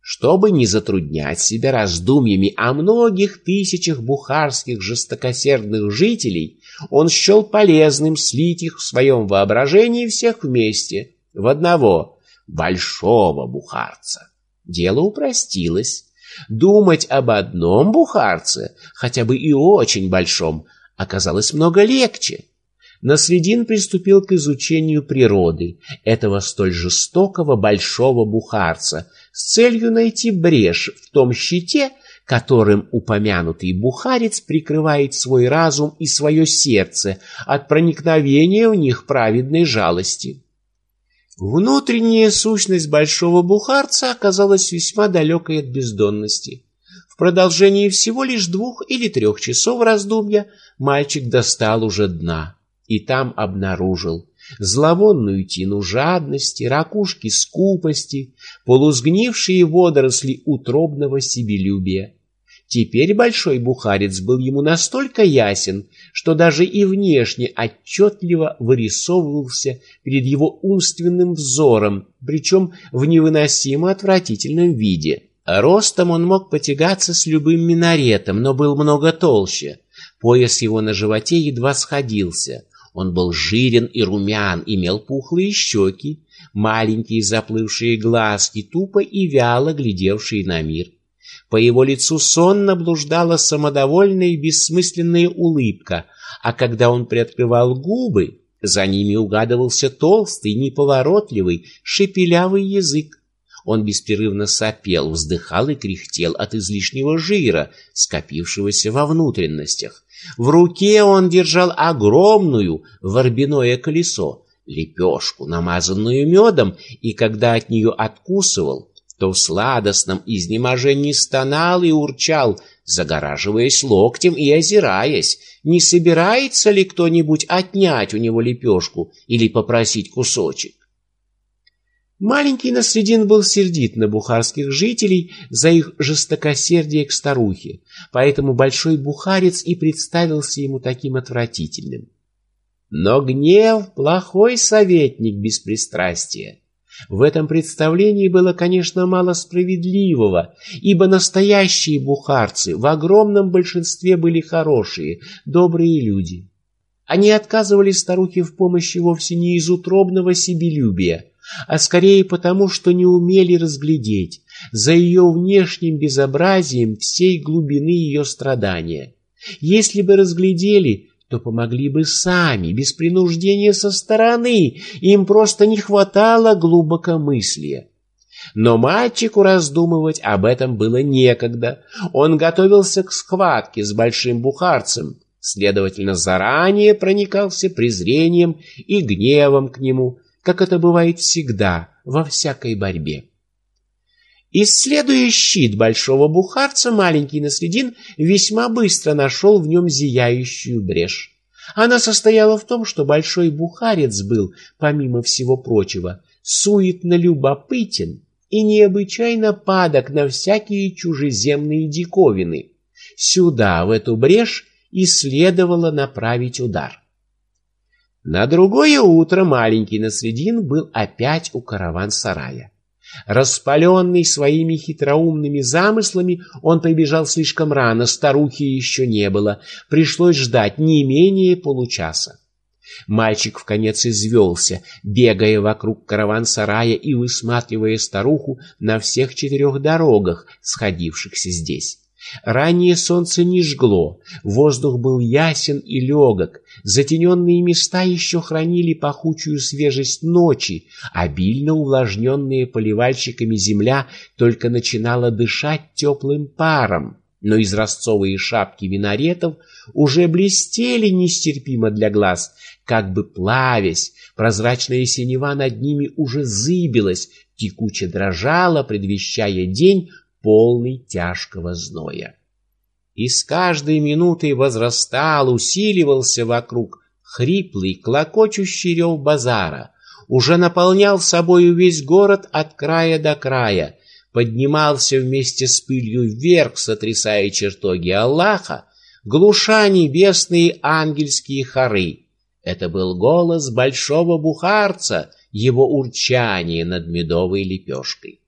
Чтобы не затруднять себя раздумьями о многих тысячах бухарских жестокосердных жителей, он счел полезным слить их в своем воображении всех вместе, в одного большого бухарца. Дело упростилось. Думать об одном бухарце, хотя бы и очень большом, оказалось много легче. Насредин приступил к изучению природы этого столь жестокого большого бухарца с целью найти брешь в том щите, которым упомянутый бухарец прикрывает свой разум и свое сердце от проникновения в них праведной жалости. Внутренняя сущность большого бухарца оказалась весьма далекой от бездонности. В продолжении всего лишь двух или трех часов раздумья мальчик достал уже дна и там обнаружил зловонную тину жадности, ракушки скупости, полузгнившие водоросли утробного себелюбия. Теперь большой бухарец был ему настолько ясен, что даже и внешне отчетливо вырисовывался перед его умственным взором, причем в невыносимо отвратительном виде. Ростом он мог потягаться с любым минаретом, но был много толще. Пояс его на животе едва сходился. Он был жирен и румян, имел пухлые щеки, маленькие заплывшие глазки, тупо и вяло глядевшие на мир. По его лицу сонно блуждала самодовольная и бессмысленная улыбка, а когда он приоткрывал губы, за ними угадывался толстый, неповоротливый, шепелявый язык. Он беспрерывно сопел, вздыхал и кряхтел от излишнего жира, скопившегося во внутренностях. В руке он держал огромную ворбяное колесо, лепешку, намазанную медом, и когда от нее откусывал, то в сладостном изнеможении стонал и урчал, загораживаясь локтем и озираясь, не собирается ли кто-нибудь отнять у него лепешку или попросить кусочек. Маленький Насредин был сердит на бухарских жителей за их жестокосердие к старухе, поэтому большой бухарец и представился ему таким отвратительным. Но гнев — плохой советник беспристрастия. В этом представлении было, конечно, мало справедливого, ибо настоящие бухарцы в огромном большинстве были хорошие, добрые люди. Они отказывали старухе в помощи вовсе не из утробного себелюбия, а скорее потому, что не умели разглядеть за ее внешним безобразием всей глубины ее страдания. Если бы разглядели, то помогли бы сами, без принуждения со стороны, им просто не хватало глубокомыслия. Но мальчику раздумывать об этом было некогда. Он готовился к схватке с большим бухарцем, следовательно, заранее проникался презрением и гневом к нему, как это бывает всегда во всякой борьбе. Исследуя щит большого бухарца, маленький Насредин весьма быстро нашел в нем зияющую брешь. Она состояла в том, что большой бухарец был, помимо всего прочего, суетно любопытен и необычайно падок на всякие чужеземные диковины. Сюда, в эту брешь, и следовало направить удар. На другое утро маленький Насредин был опять у караван-сарая. Распаленный своими хитроумными замыслами, он прибежал слишком рано, старухи еще не было, пришлось ждать не менее получаса. Мальчик в конец извелся, бегая вокруг караван-сарая и высматривая старуху на всех четырех дорогах, сходившихся здесь. Раннее солнце не жгло, воздух был ясен и легок, затененные места еще хранили пахучую свежесть ночи, обильно увлажненная поливальщиками земля только начинала дышать теплым паром, но изразцовые шапки винаретов уже блестели нестерпимо для глаз, как бы плавясь, прозрачная синева над ними уже зыбилась, текуче дрожала, предвещая день, полный тяжкого зноя. И с каждой минутой возрастал, усиливался вокруг хриплый, клокочущий рев базара, уже наполнял собою весь город от края до края, поднимался вместе с пылью вверх, сотрясая чертоги Аллаха, глуша небесные ангельские хоры. Это был голос большого бухарца, его урчание над медовой лепешкой.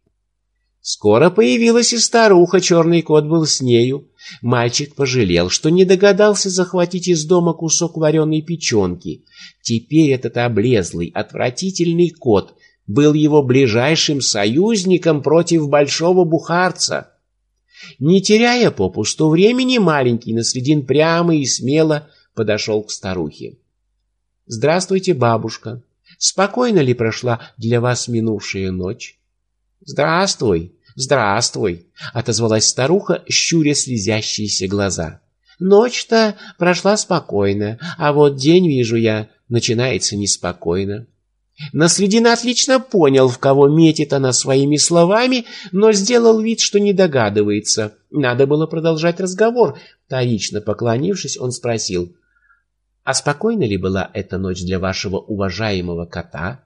Скоро появилась и старуха, черный кот был с нею. Мальчик пожалел, что не догадался захватить из дома кусок вареной печенки. Теперь этот облезлый, отвратительный кот был его ближайшим союзником против большого бухарца. Не теряя попусту времени, маленький Насредин прямо и смело подошел к старухе. «Здравствуйте, бабушка. Спокойно ли прошла для вас минувшая ночь?» «Здравствуй, здравствуй!» — отозвалась старуха, щуря слезящиеся глаза. «Ночь-то прошла спокойно, а вот день, вижу я, начинается неспокойно». Насредин отлично понял, в кого метит она своими словами, но сделал вид, что не догадывается. Надо было продолжать разговор. Вторично поклонившись, он спросил, «А спокойна ли была эта ночь для вашего уважаемого кота?»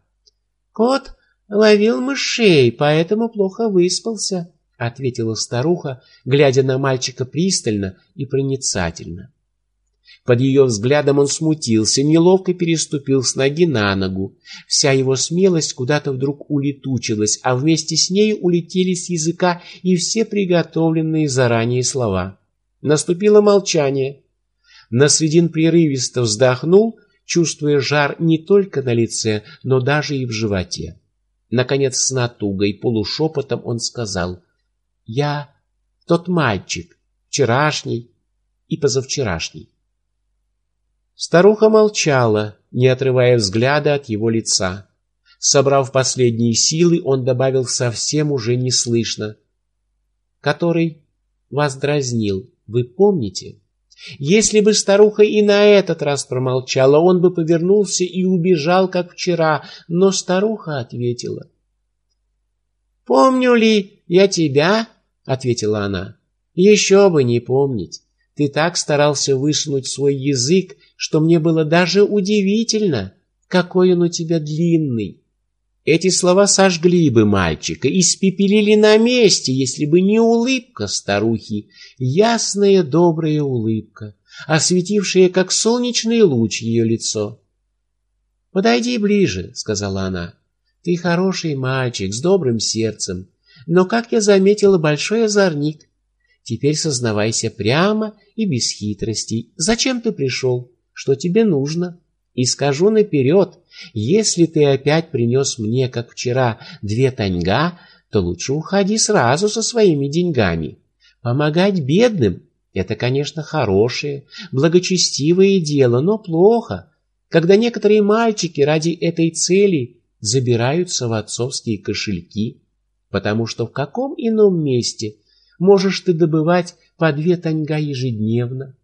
«Кот ловил мышей, поэтому плохо выспался», — ответила старуха, глядя на мальчика пристально и проницательно. Под ее взглядом он смутился, неловко переступил с ноги на ногу. Вся его смелость куда-то вдруг улетучилась, а вместе с ней улетели с языка и все приготовленные заранее слова. Наступило молчание. Насредин прерывисто вздохнул, чувствуя жар не только на лице, но даже и в животе. Наконец, с натугой, полушепотом он сказал, «Я тот мальчик, вчерашний и позавчерашний». Старуха молчала, не отрывая взгляда от его лица. Собрав последние силы, он добавил совсем уже неслышно. «Который вас дразнил, вы помните?» Если бы старуха и на этот раз промолчала, он бы повернулся и убежал, как вчера, но старуха ответила. «Помню ли я тебя?» — ответила она. «Еще бы не помнить. Ты так старался высунуть свой язык, что мне было даже удивительно, какой он у тебя длинный». Эти слова сожгли бы мальчика, испепелили на месте, если бы не улыбка старухи, ясная добрая улыбка, осветившая, как солнечный луч, ее лицо. «Подойди ближе», — сказала она. «Ты хороший мальчик, с добрым сердцем, но, как я заметила, большой озорник. Теперь сознавайся прямо и без хитростей. Зачем ты пришел? Что тебе нужно?» И скажу наперед, если ты опять принес мне, как вчера, две таньга, то лучше уходи сразу со своими деньгами. Помогать бедным — это, конечно, хорошее, благочестивое дело, но плохо, когда некоторые мальчики ради этой цели забираются в отцовские кошельки, потому что в каком ином месте можешь ты добывать по две таньга ежедневно?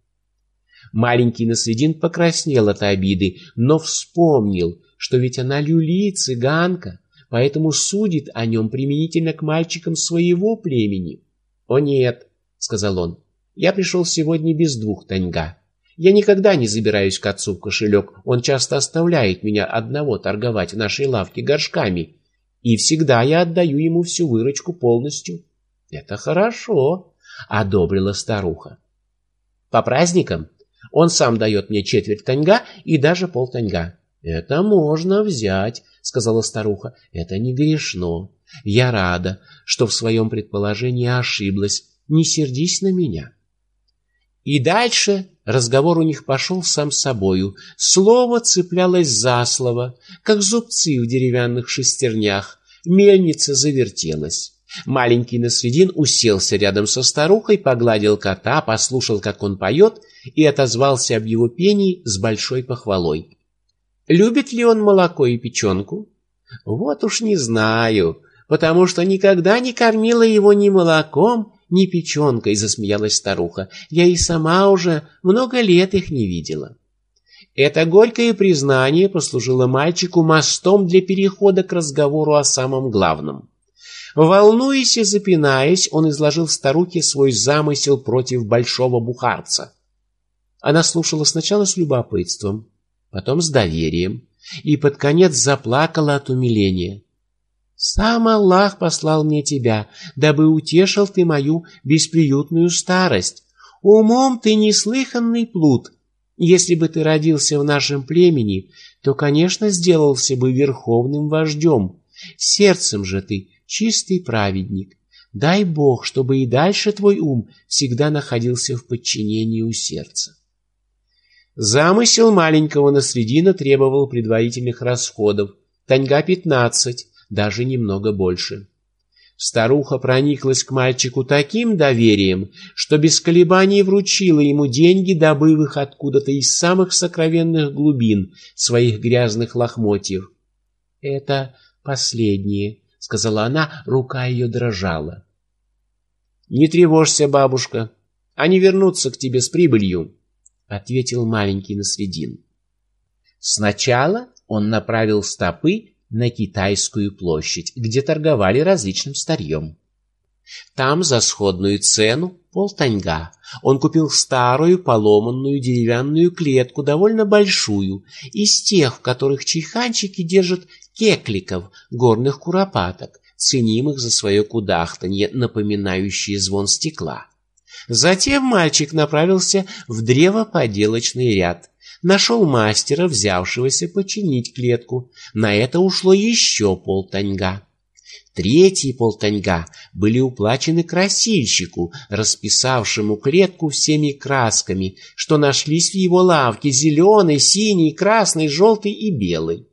Маленький Насредин покраснел от обиды, но вспомнил, что ведь она люли, цыганка, поэтому судит о нем применительно к мальчикам своего племени. «О нет», — сказал он, — «я пришел сегодня без двух таньга. Я никогда не забираюсь к отцу в кошелек, он часто оставляет меня одного торговать в нашей лавке горшками, и всегда я отдаю ему всю выручку полностью». «Это хорошо», — одобрила старуха. «По праздникам он сам дает мне четверть таньга и даже пол таньга. «Это можно взять», — сказала старуха. «Это не грешно. Я рада, что в своем предположении ошиблась. Не сердись на меня». И дальше разговор у них пошел сам собою. Слово цеплялось за слово, как зубцы в деревянных шестернях. Мельница завертелась. Маленький Насредин уселся рядом со старухой, погладил кота, послушал, как он поет, и отозвался об его пении с большой похвалой. Любит ли он молоко и печенку? Вот уж не знаю, потому что никогда не кормила его ни молоком, ни печенкой, засмеялась старуха. Я и сама уже много лет их не видела. Это горькое признание послужило мальчику мостом для перехода к разговору о самом главном. Волнуясь и запинаясь, он изложил старухе свой замысел против большого бухарца. Она слушала сначала с любопытством, потом с доверием и под конец заплакала от умиления. Сам Аллах послал мне тебя, дабы утешил ты мою бесприютную старость. Умом ты неслыханный плут. Если бы ты родился в нашем племени, то, конечно, сделался бы верховным вождем. Сердцем же ты чистый праведник. Дай Бог, чтобы и дальше твой ум всегда находился в подчинении у сердца. Замысел маленького Насредина требовал предварительных расходов. Таньга пятнадцать, даже немного больше. Старуха прониклась к мальчику таким доверием, что без колебаний вручила ему деньги, добыв их откуда-то из самых сокровенных глубин своих грязных лохмотьев. «Это последнее», — сказала она, рука ее дрожала. «Не тревожься, бабушка, они вернутся к тебе с прибылью», — ответил маленький Насредин. Сначала он направил стопы на Китайскую площадь, где торговали различным старьем. Там за сходную цену полтаньга он купил старую поломанную деревянную клетку, довольно большую, из тех, в которых чайханчики держат кекликов, горных куропаток, ценимых за свое кудахтанье, напоминающее звон стекла. Затем мальчик направился в древоподелочный ряд, нашел мастера, взявшегося починить клетку. На это ушло еще полтаньга. Третьи полтаньга были уплачены красильщику, расписавшему клетку всеми красками, что нашлись в его лавке — зеленый, синий, красный, желтый и белый.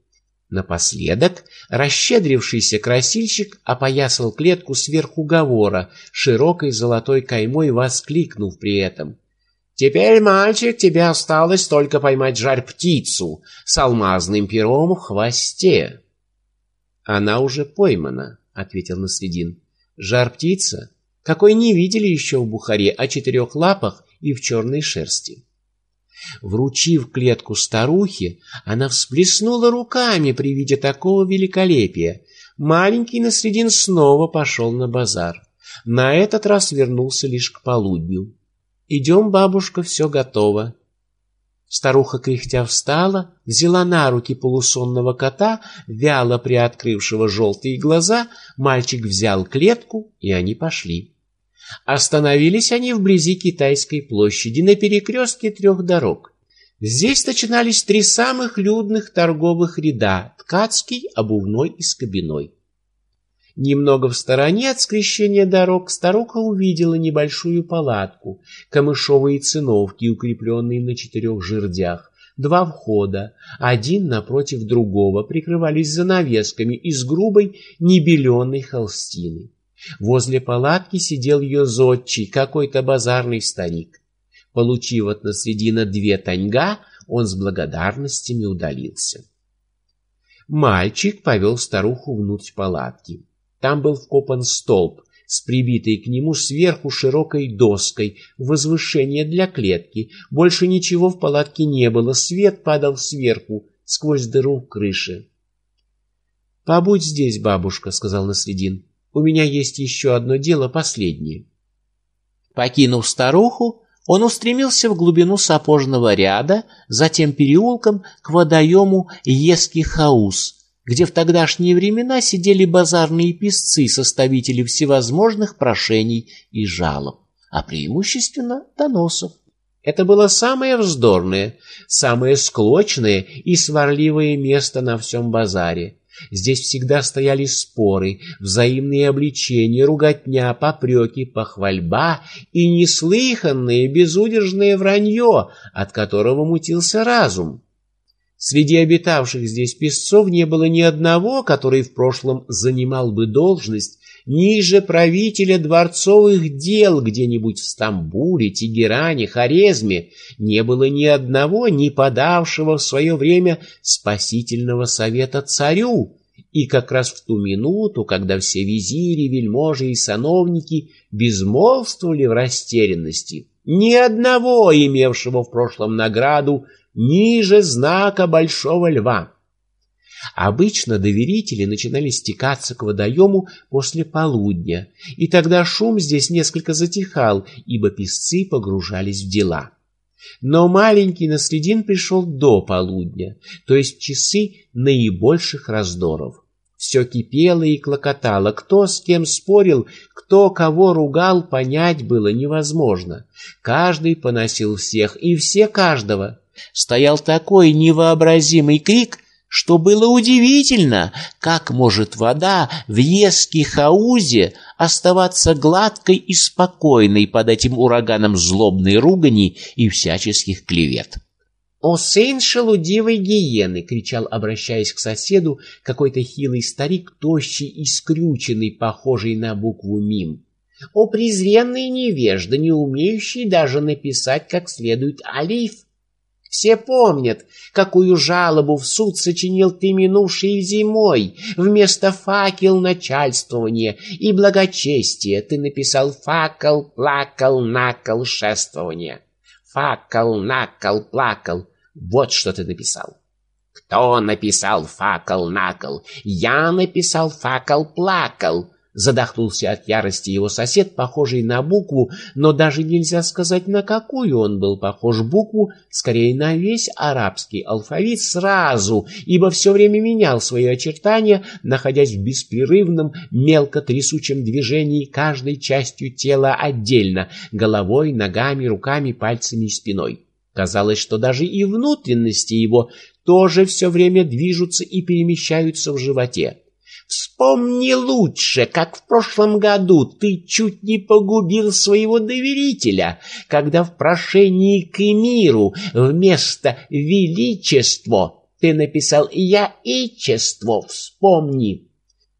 Напоследок расщедрившийся красильщик опоясал клетку сверху уговора, широкой золотой каймой воскликнув при этом. «Теперь, мальчик, тебе осталось только поймать жарь-птицу с алмазным пером в хвосте». «Она уже поймана», — ответил Насредин. «Жар-птица, какой не видели еще в Бухаре, о четырех лапах и в черной шерсти». Вручив клетку старухе, она всплеснула руками при виде такого великолепия. Маленький Насредин снова пошел на базар. На этот раз вернулся лишь к полудню. «Идем, бабушка, все готово». Старуха кряхтя встала, взяла на руки полусонного кота, вяло приоткрывшего желтые глаза, мальчик взял клетку, и они пошли. Остановились они вблизи Китайской площади на перекрестке трех дорог. Здесь начинались три самых людных торговых ряда – ткацкий, обувной и скобяной. Немного в стороне от скрещения дорог старуха увидела небольшую палатку, камышовые циновки, укрепленные на четырех жердях. Два входа, один напротив другого, прикрывались занавесками из грубой небеленой холстины. Возле палатки сидел ее зодчий, какой-то базарный старик. Получив от Насредина две таньга, он с благодарностями удалился. Мальчик повел старуху внутрь палатки. Там был вкопан столб с прибитой к нему сверху широкой доской, возвышение для клетки. Больше ничего в палатке не было, свет падал сверху, сквозь дыру в крыше. «Побудь здесь, бабушка», — сказал Насредин. У меня есть еще одно дело последнее. Покинув старуху, он устремился в глубину сапожного ряда, затем переулком к водоему Еский хаус, где в тогдашние времена сидели базарные писцы, составители всевозможных прошений и жалоб, а преимущественно доносов. Это было самое вздорное, самое склочное и сварливое место на всем базаре. Здесь всегда стояли споры, взаимные обличения, руготня, попреки, похвальба и неслыханное безудержное вранье, от которого мутился разум. Среди обитавших здесь песцов не было ни одного, который в прошлом занимал бы должность ниже правителя дворцовых дел где-нибудь в Стамбуле, Тегеране, Хорезме, не было ни одного, не подавшего в свое время спасительного совета царю, и как раз в ту минуту, когда все визири, вельможи и сановники безмолвствовали в растерянности, ни одного, имевшего в прошлом награду, ниже знака большого льва. Обычно доверители начинали стекаться к водоему после полудня, и тогда шум здесь несколько затихал, ибо песцы погружались в дела. Но маленький Наследин пришел до полудня, то есть часы наибольших раздоров. Все кипело и клокотало. Кто с кем спорил, кто кого ругал, понять было невозможно. Каждый поносил всех, и все каждого. Стоял такой невообразимый крик, что было удивительно, как может вода в Ескихаузе оставаться гладкой и спокойной под этим ураганом злобной ругани и всяческих клевет. «О, сын шелудивой гиены!» — кричал, обращаясь к соседу, какой-то хилый старик, тощий и скрюченный, похожий на букву «мим». «О, презренный невежда, не умеющий даже написать как следует алиф!» Все помнят, какую жалобу в суд сочинил ты минувшей зимой. Вместо факел начальствования и благочестия ты написал факел, плакал, накол, шествование. Факел, накол, плакал. Вот что ты написал. Кто написал факел накол? Я написал факел плакал. Задохнулся от ярости его сосед, похожий на букву, но даже нельзя сказать, на какую он был похож букву, скорее на весь арабский алфавит сразу, ибо все время менял свои очертания, находясь в беспрерывном, мелко трясучем движении каждой частью тела отдельно, головой, ногами, руками, пальцами и спиной. Казалось, что даже и внутренности его тоже все время движутся и перемещаются в животе. Вспомни лучше, как в прошлом году ты чуть не погубил своего доверителя, когда в прошении к миру вместо «величество» ты написал «я ичество». Вспомни.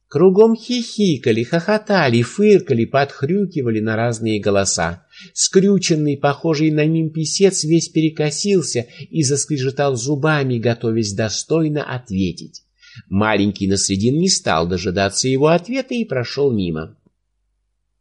Кругом хихикали, хохотали, фыркали, подхрюкивали на разные голоса. Скрюченный, похожий на мим писец, весь перекосился и заскрежетал зубами, готовясь достойно ответить. Маленький Насредин не стал дожидаться его ответа и прошел мимо.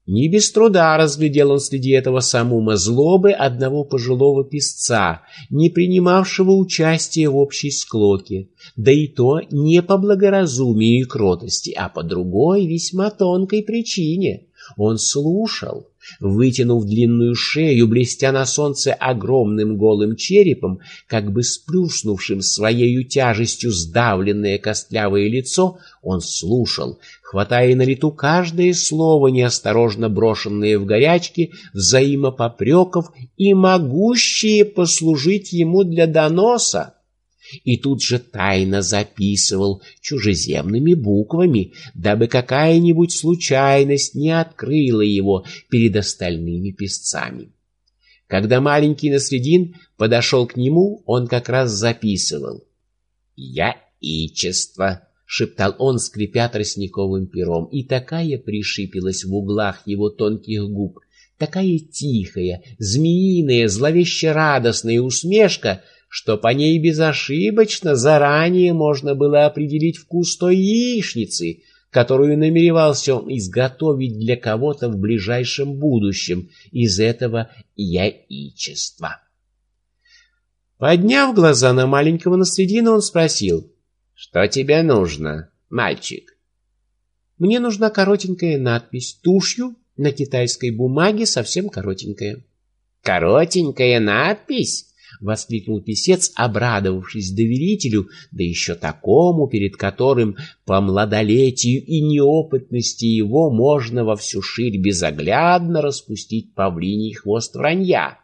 Не без труда разглядел он среди этого самума злобы одного пожилого писца, не принимавшего участия в общей склоке, да и то не по благоразумию и кротости, а по другой весьма тонкой причине. Он слушал, вытянув длинную шею, блестя на солнце огромным голым черепом, как бы сплюснувшим своей тяжестью сдавленное костлявое лицо, он слушал, хватая на лету каждое слово, неосторожно брошенное в горячке, взаимопопреков и могущие послужить ему для доноса и тут же тайно записывал чужеземными буквами, дабы какая-нибудь случайность не открыла его перед остальными писцами. Когда маленький Насредин подошел к нему, он как раз записывал. «Я ичество», — шептал он, скрипя тростниковым пером, и такая пришипелась в углах его тонких губ, такая тихая, змеиная, зловеще радостная усмешка, что по ней безошибочно заранее можно было определить вкус той яичницы, которую намеревался он изготовить для кого-то в ближайшем будущем из этого яичества. Подняв глаза на маленького Насредина, он спросил, «Что тебе нужно, мальчик?» «Мне нужна коротенькая надпись тушью на китайской бумаге, совсем коротенькая». «Коротенькая надпись?» — воскликнул писец, обрадовавшись доверителю, да еще такому, перед которым по младолетию и неопытности его можно во всю ширь безоглядно распустить павлиний хвост вранья.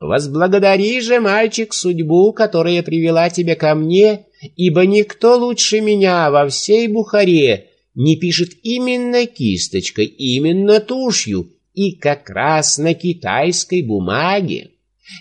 «Возблагодари же, мальчик, судьбу, которая привела тебя ко мне, ибо никто лучше меня во всей Бухаре не пишет именно кисточкой, именно тушью и как раз на китайской бумаге».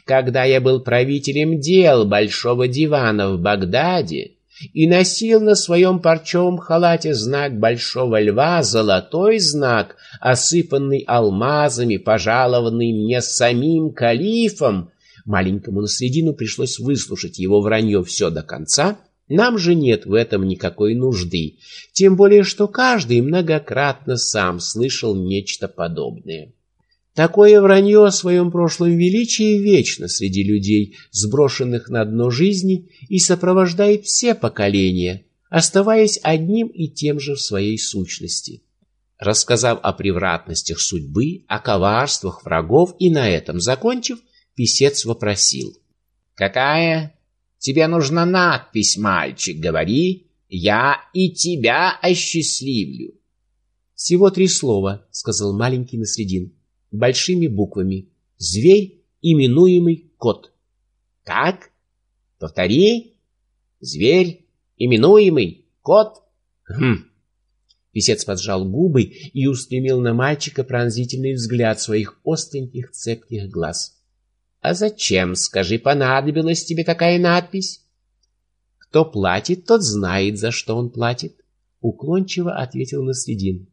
Когда я был правителем дел Большого дивана в Багдаде и носил на своем парчевом халате знак Большого Льва, золотой знак, осыпанный алмазами, пожалованный мне самим калифом, маленькому Насредину пришлось выслушать его вранье все до конца, нам же нет в этом никакой нужды, тем более что каждый многократно сам слышал нечто подобное. Такое вранье о своем прошлом величии вечно среди людей, сброшенных на дно жизни, и сопровождает все поколения, оставаясь одним и тем же в своей сущности. Рассказав о превратностях судьбы, о коварствах врагов и на этом закончив, писец вопросил. «Какая? Тебе нужна надпись, мальчик, говори, Я и тебя осчастливлю. Всего три слова, сказал маленький Насредин, большими буквами. Зверь, именуемый кот. Как? Повтори. Зверь, именуемый кот. Хм. Песец поджал губы и устремил на мальчика пронзительный взгляд своих остреньких цепких глаз. А зачем, скажи, понадобилась тебе такая надпись? Кто платит, тот знает, за что он платит, уклончиво ответил Наследин.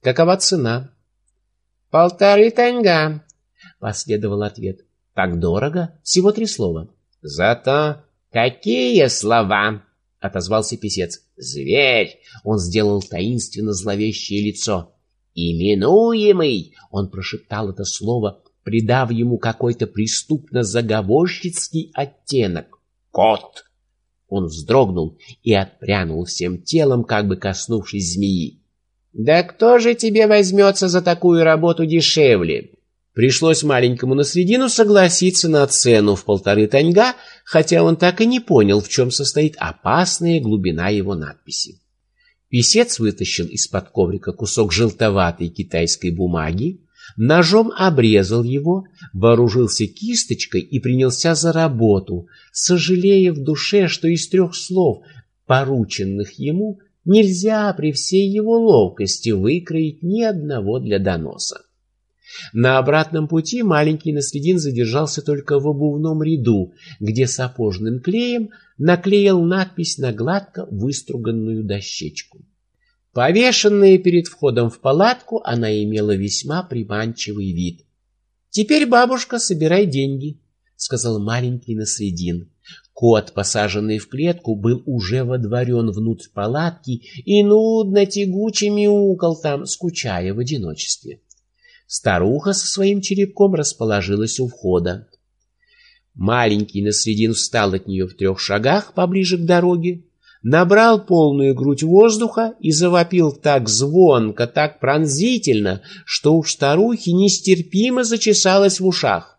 Какова цена? Полторы танга, последовал ответ. Так дорого? Всего три слова. Зато какие слова! отозвался писец. Зверь! Он сделал таинственно зловещее лицо. Именуемый! Он прошептал это слово, придав ему какой-то преступно-заговорщицкий оттенок. Кот! Он вздрогнул и отпрянул всем телом, как бы коснувшись змеи. «Да кто же тебе возьмется за такую работу дешевле?» Пришлось маленькому на средину согласиться на цену в полторы таньга, хотя он так и не понял, в чем состоит опасная глубина его надписи. Писец вытащил из-под коврика кусок желтоватой китайской бумаги, ножом обрезал его, вооружился кисточкой и принялся за работу, сожалея в душе, что из трех слов, порученных ему, нельзя при всей его ловкости выкроить ни одного для доноса. На обратном пути маленький наследин задержался только в обувном ряду, где сапожным клеем наклеил надпись на гладко выструганную дощечку. Повешенная перед входом в палатку, она имела весьма приманчивый вид. «Теперь, бабушка, собирай деньги», — сказал маленький наследин. Кот, посаженный в клетку, был уже водворен внутрь палатки и нудно тягуче мяукал там, скучая в одиночестве. Старуха со своим черепком расположилась у входа. Маленький Насредин встал от нее в трех шагах поближе к дороге, набрал полную грудь воздуха и завопил так звонко, так пронзительно, что у старухи нестерпимо зачесалось в ушах.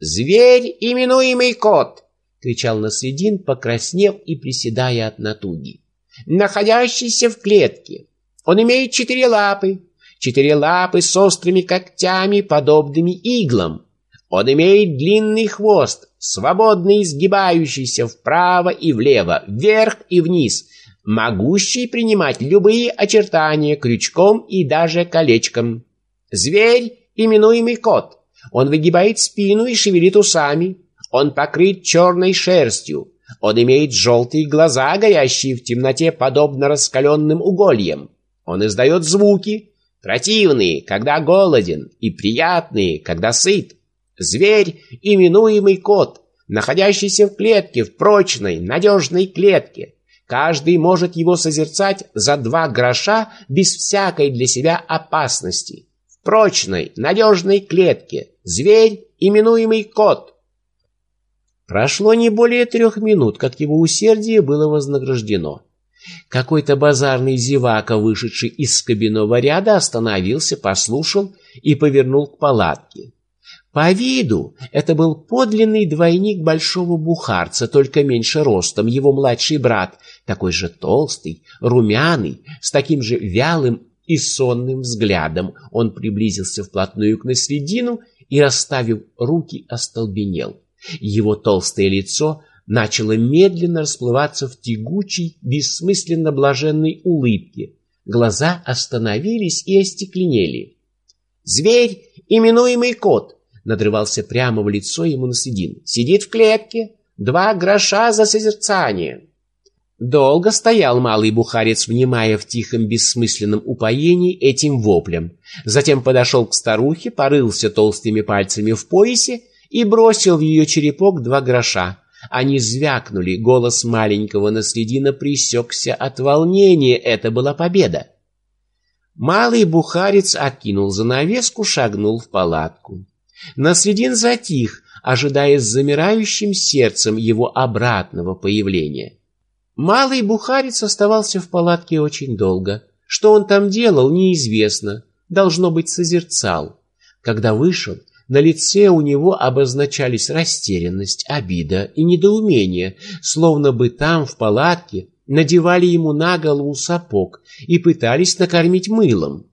«Зверь, именуемый кот!» — кричал Насредин, покраснев и приседая от натуги. «Находящийся в клетке. Он имеет четыре лапы, четыре лапы с острыми когтями, подобными иглам. Он имеет длинный хвост, свободно изгибающийся вправо и влево, вверх и вниз, могущий принимать любые очертания крючком и даже колечком. Зверь, именуемый кот, он выгибает спину и шевелит усами. Он покрыт черной шерстью. Он имеет желтые глаза, горящие в темноте, подобно раскаленным угольям. Он издает звуки, Противные, когда голоден, и приятные, когда сыт. Зверь, именуемый кот, находящийся в клетке, в прочной, надежной клетке. Каждый может его созерцать за два гроша без всякой для себя опасности. В прочной, надежной клетке. Зверь, именуемый кот. Прошло не более трех минут, как его усердие было вознаграждено. Какой-то базарный зевака, вышедший из скобяного ряда, остановился, послушал и повернул к палатке. По виду это был подлинный двойник большого бухарца, только меньше ростом, его младший брат, такой же толстый, румяный, с таким же вялым и сонным взглядом. Он приблизился вплотную к Насредину и, расставив руки, остолбенел. Его толстое лицо начало медленно расплываться в тягучей, бессмысленно блаженной улыбке. Глаза остановились и остекленели. «Зверь, именуемый кот!» — надрывался прямо в лицо ему на седин. «Сидит в клетке. Два гроша за созерцание». Долго стоял малый бухарец, внимая в тихом бессмысленном упоении этим воплем. Затем подошел к старухе, порылся толстыми пальцами в поясе и бросил в ее черепок два гроша. Они звякнули, голос маленького наследина присекся от волнения, это была победа. Малый бухарец откинул занавеску, шагнул в палатку. Наследин затих, ожидая с замирающим сердцем его обратного появления. Малый бухарец оставался в палатке очень долго. Что он там делал, неизвестно. Должно быть, созерцал. Когда вышел, на лице у него обозначались растерянность, обида и недоумение, словно бы там, в палатке, надевали ему на голову сапог и пытались накормить мылом.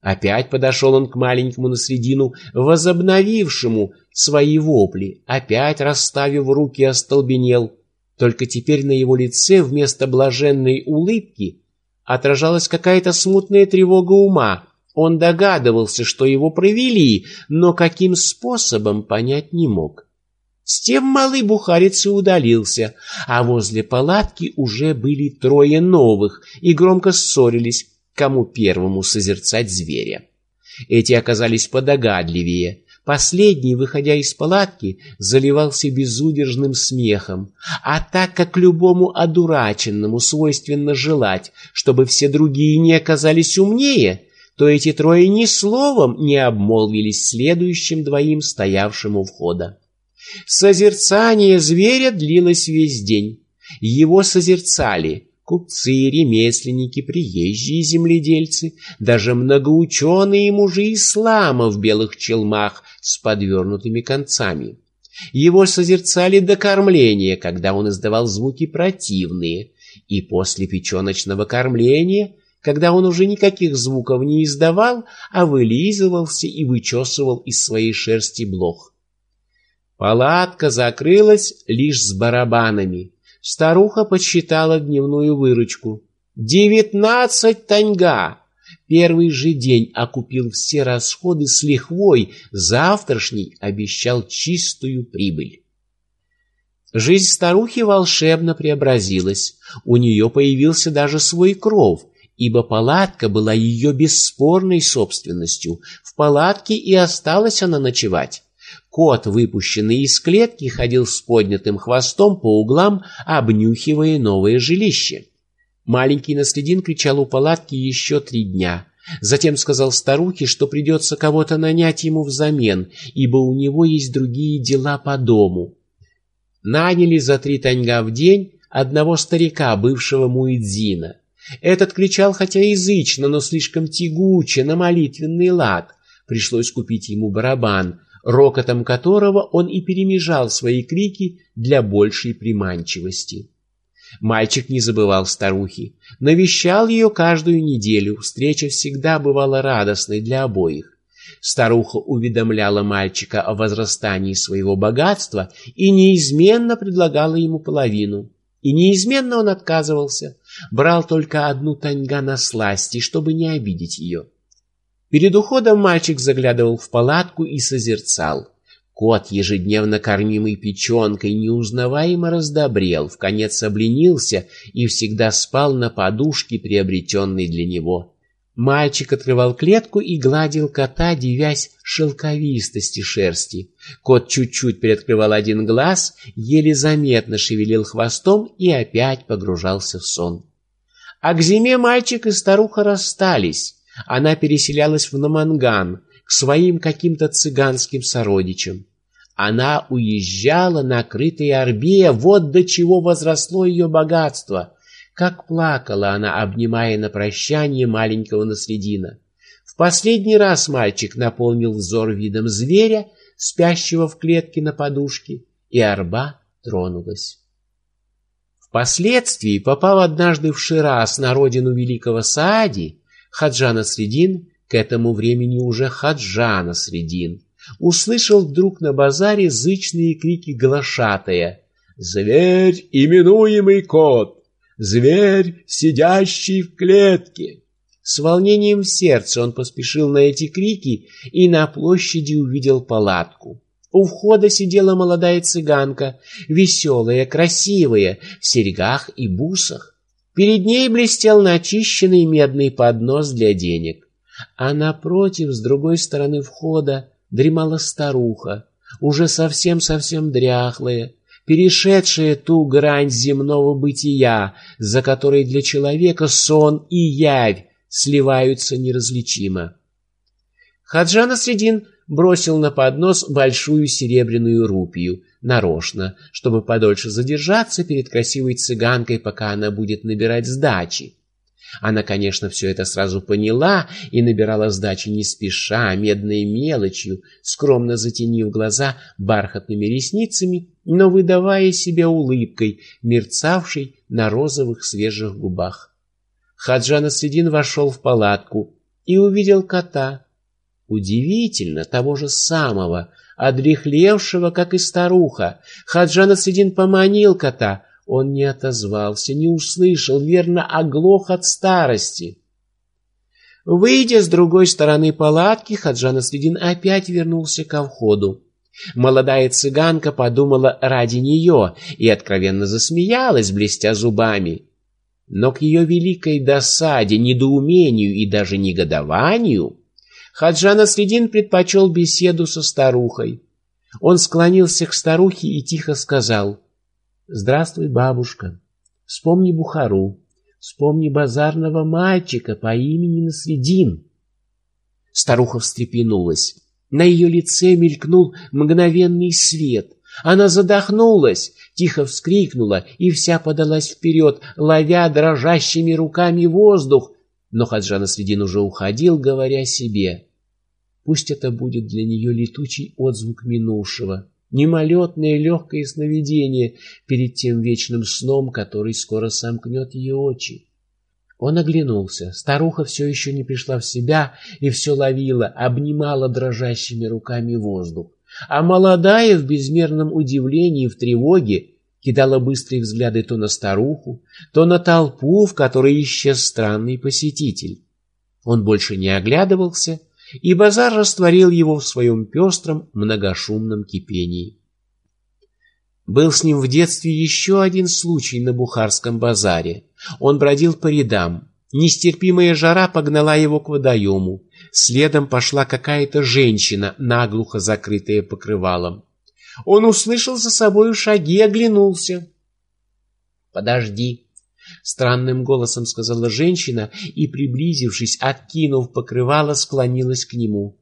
Опять подошел он к маленькому на средину, возобновившему свои вопли, опять расставив руки остолбенел. Только теперь на его лице вместо блаженной улыбки отражалась какая-то смутная тревога ума. Он догадывался, что его провели, но каким способом понять не мог. С тем малый бухарец и удалился, а возле палатки уже были трое новых и громко ссорились, кому первому созерцать зверя. Эти оказались подогадливее. Последний, выходя из палатки, заливался безудержным смехом. А так как любому одураченному свойственно желать, чтобы все другие не оказались умнее, то эти трое ни словом не обмолвились следующим двоим, стоявшим у входа. Созерцание зверя длилось весь день. Его созерцали купцы, ремесленники, приезжие земледельцы, даже многоученые мужи ислама в белых челмах с подвернутыми концами. Его созерцали до кормления, когда он издавал звуки противные, и после печеночного кормления, когда он уже никаких звуков не издавал, а вылизывался и вычесывал из своей шерсти блох. Палатка закрылась лишь с барабанами. Старуха подсчитала дневную выручку. Девятнадцать таньга! Первый же день окупил все расходы с лихвой, завтрашний обещал чистую прибыль. Жизнь старухи волшебно преобразилась. У нее появился даже свой кров, ибо палатка была ее бесспорной собственностью. В палатке и осталась она ночевать. Кот, выпущенный из клетки, ходил с поднятым хвостом по углам, обнюхивая новое жилище. Маленький наследин кричал у палатки еще три дня. Затем сказал старухе, что придется кого-то нанять ему взамен, ибо у него есть другие дела по дому. Наняли за три таньга в день одного старика, бывшего муэдзина. Этот кричал хотя язычно, но слишком тягуче, на молитвенный лад. Пришлось купить ему барабан, рокотом которого он и перемежал свои крики для большей приманчивости. Мальчик не забывал старухи, навещал ее каждую неделю, встреча всегда бывала радостной для обоих. Старуха уведомляла мальчика о возрастании своего богатства и неизменно предлагала ему половину. И неизменно он отказывался, брал только одну таньга на сласти, чтобы не обидеть ее. Перед уходом мальчик заглядывал в палатку и созерцал. Кот, ежедневно кормимый печенкой, неузнаваемо раздобрел, в конец обленился и всегда спал на подушке, приобретенной для него. Мальчик открывал клетку и гладил кота, девясь шелковистости шерсти. Кот чуть-чуть приоткрывал один глаз, еле заметно шевелил хвостом и опять погружался в сон. А к зиме мальчик и старуха расстались. Она переселялась в Наманган, к своим каким-то цыганским сородичам. Она уезжала на крытой орбе, вот до чего возросло ее богатство. Как плакала она, обнимая на прощание маленького наследина. В последний раз мальчик наполнил взор видом зверя, спящего в клетке на подушке, и орба тронулась. Впоследствии, попав однажды в Шираз на родину великого Саади, Хаджана Средин, к этому времени уже Хаджана Средин, услышал вдруг на базаре зычные крики глашатая «Зверь, именуемый кот! Зверь, сидящий в клетке!» С волнением в сердце он поспешил на эти крики и на площади увидел палатку. У входа сидела молодая цыганка, веселая, красивая, в серьгах и бусах. Перед ней блестел начищенный медный поднос для денег, а напротив, с другой стороны входа, дремала старуха, уже совсем-совсем дряхлая, перешедшая ту грань земного бытия, за которой для человека сон и явь сливаются неразличимо. Хаджана Средин бросил на поднос большую серебряную рупию, нарочно, чтобы подольше задержаться перед красивой цыганкой, пока она будет набирать сдачи. Она, конечно, все это сразу поняла и набирала сдачи не спеша, медной мелочью, скромно затенив глаза бархатными ресницами, но выдавая себя улыбкой, мерцавшей на розовых свежих губах. Хаджан Асредин вошел в палатку и увидел кота. Удивительно, того же самого, одрехлевшего, как и старуха. Хаджан Асредин поманил кота — он не отозвался, не услышал, верно, оглох от старости. Выйдя с другой стороны палатки, Хаджан Следин опять вернулся ко входу. Молодая цыганка подумала ради нее и откровенно засмеялась, блестя зубами. Но к ее великой досаде, недоумению и даже негодованию Хаджан Аследин предпочел беседу со старухой. Он склонился к старухе и тихо сказал — Здравствуй, бабушка. Вспомни Бухару. Вспомни базарного мальчика по имени Наследин. Старуха встрепенулась. На ее лице мелькнул мгновенный свет. Она задохнулась, тихо вскрикнула и вся подалась вперед, ловя дрожащими руками воздух. Но Хаджан Наследин уже уходил, говоря себе, пусть это будет для нее летучий отзвук минувшего мимолетное легкое сновидение перед тем вечным сном, который скоро сомкнет ее очи. Он оглянулся. Старуха все еще не пришла в себя и все ловила, обнимала дрожащими руками воздух. А молодая в безмерном удивлении и в тревоге кидала быстрые взгляды то на старуху, то на толпу, в которой исчез странный посетитель. Он больше не оглядывался, и базар растворил его в своем пестром многошумном кипении. Был с ним в детстве еще один случай на Бухарском базаре. Он бродил по рядам. Нестерпимая жара погнала его к водоему. Следом пошла какая-то женщина, наглухо закрытая покрывалом. Он услышал за собою шаги и оглянулся. «Подожди», Странным голосом сказала женщина и, приблизившись, откинув покрывало, склонилась к нему.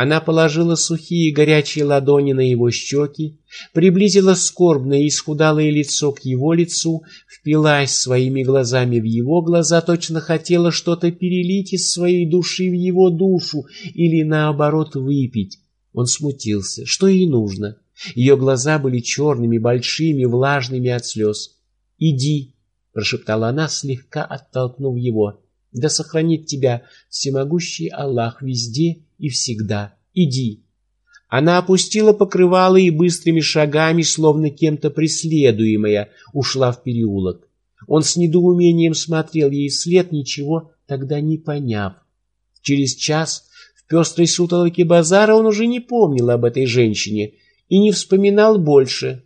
Она положила сухие горячие ладони на его щеки, приблизила скорбное и исхудалое лицо к его лицу, впилась своими глазами в его глаза, точно хотела что-то перелить из своей души в его душу или, наоборот, выпить. Он смутился. Что ей нужно? Ее глаза были черными, большими, влажными от слез. «Иди», прошептала она, слегка оттолкнув его. Да сохранит тебя всемогущий Аллах везде и всегда. Иди. Она опустила покрывало и быстрыми шагами, словно кем-то преследуемая, ушла в переулок. Он с недоумением смотрел ей вслед, ничего тогда не поняв. Через час в пестрой сутолоке базара он уже не помнил об этой женщине и не вспоминал больше.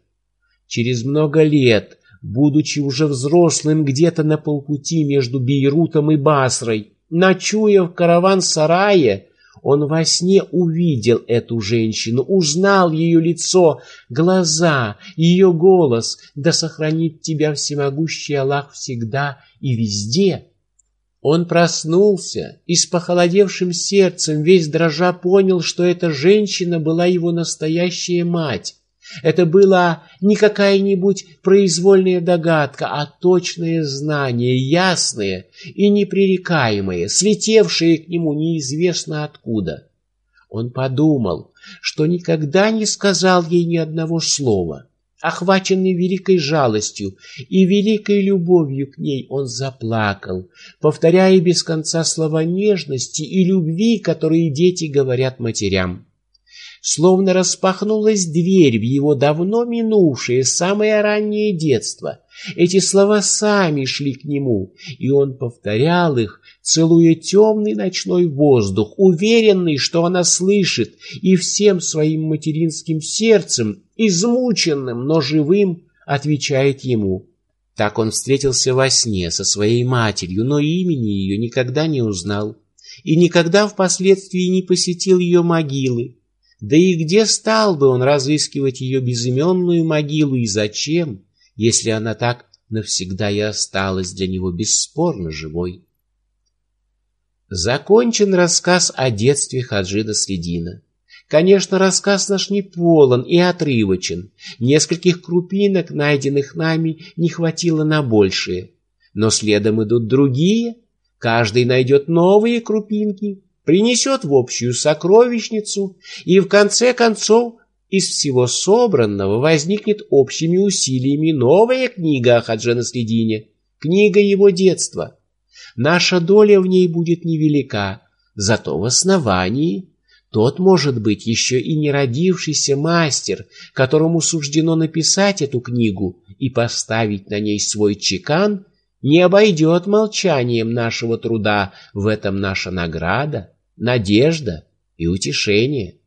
Через много лет будучи уже взрослым где-то на полпути между Бейрутом и Басрой, ночуя в караван-сарае, он во сне увидел эту женщину, узнал ее лицо, глаза, ее голос, да сохранит тебя всемогущий Аллах всегда и везде. Он проснулся и с похолодевшим сердцем весь дрожа понял, что эта женщина была его настоящая мать. Это была не какая-нибудь произвольная догадка, а точное знание, ясное и непререкаемое, слетевшее к нему неизвестно откуда. Он подумал, что никогда не сказал ей ни одного слова. Охваченный великой жалостью и великой любовью к ней, он заплакал, повторяя без конца слова нежности и любви, которые дети говорят матерям словно распахнулась дверь в его давно минувшее самое раннее детство. Эти слова сами шли к нему, и он повторял их, целуя темный ночной воздух, уверенный, что она слышит, и всем своим материнским сердцем, измученным, но живым, отвечает ему. Так он встретился во сне со своей матерью, но имени ее никогда не узнал и никогда впоследствии не посетил ее могилы. Да и где стал бы он разыскивать ее безыменную могилу и зачем, если она так навсегда и осталась для него бесспорно живой? Закончен рассказ о детстве Хаджида Средина. Конечно, рассказ наш не полон и отрывочен. Нескольких крупинок, найденных нами, не хватило на большее. Но следом идут другие, Каждый найдет новые крупинки, принесет в общую сокровищницу, и в конце концов из всего собранного возникнет общими усилиями новая книга о Хаджи Следине, книга его детства. Наша доля в ней будет невелика, зато в основании тот может быть еще и не родившийся мастер, которому суждено написать эту книгу и поставить на ней свой чекан, не обойдет молчанием нашего труда в этом наша награда, надежда и утешение.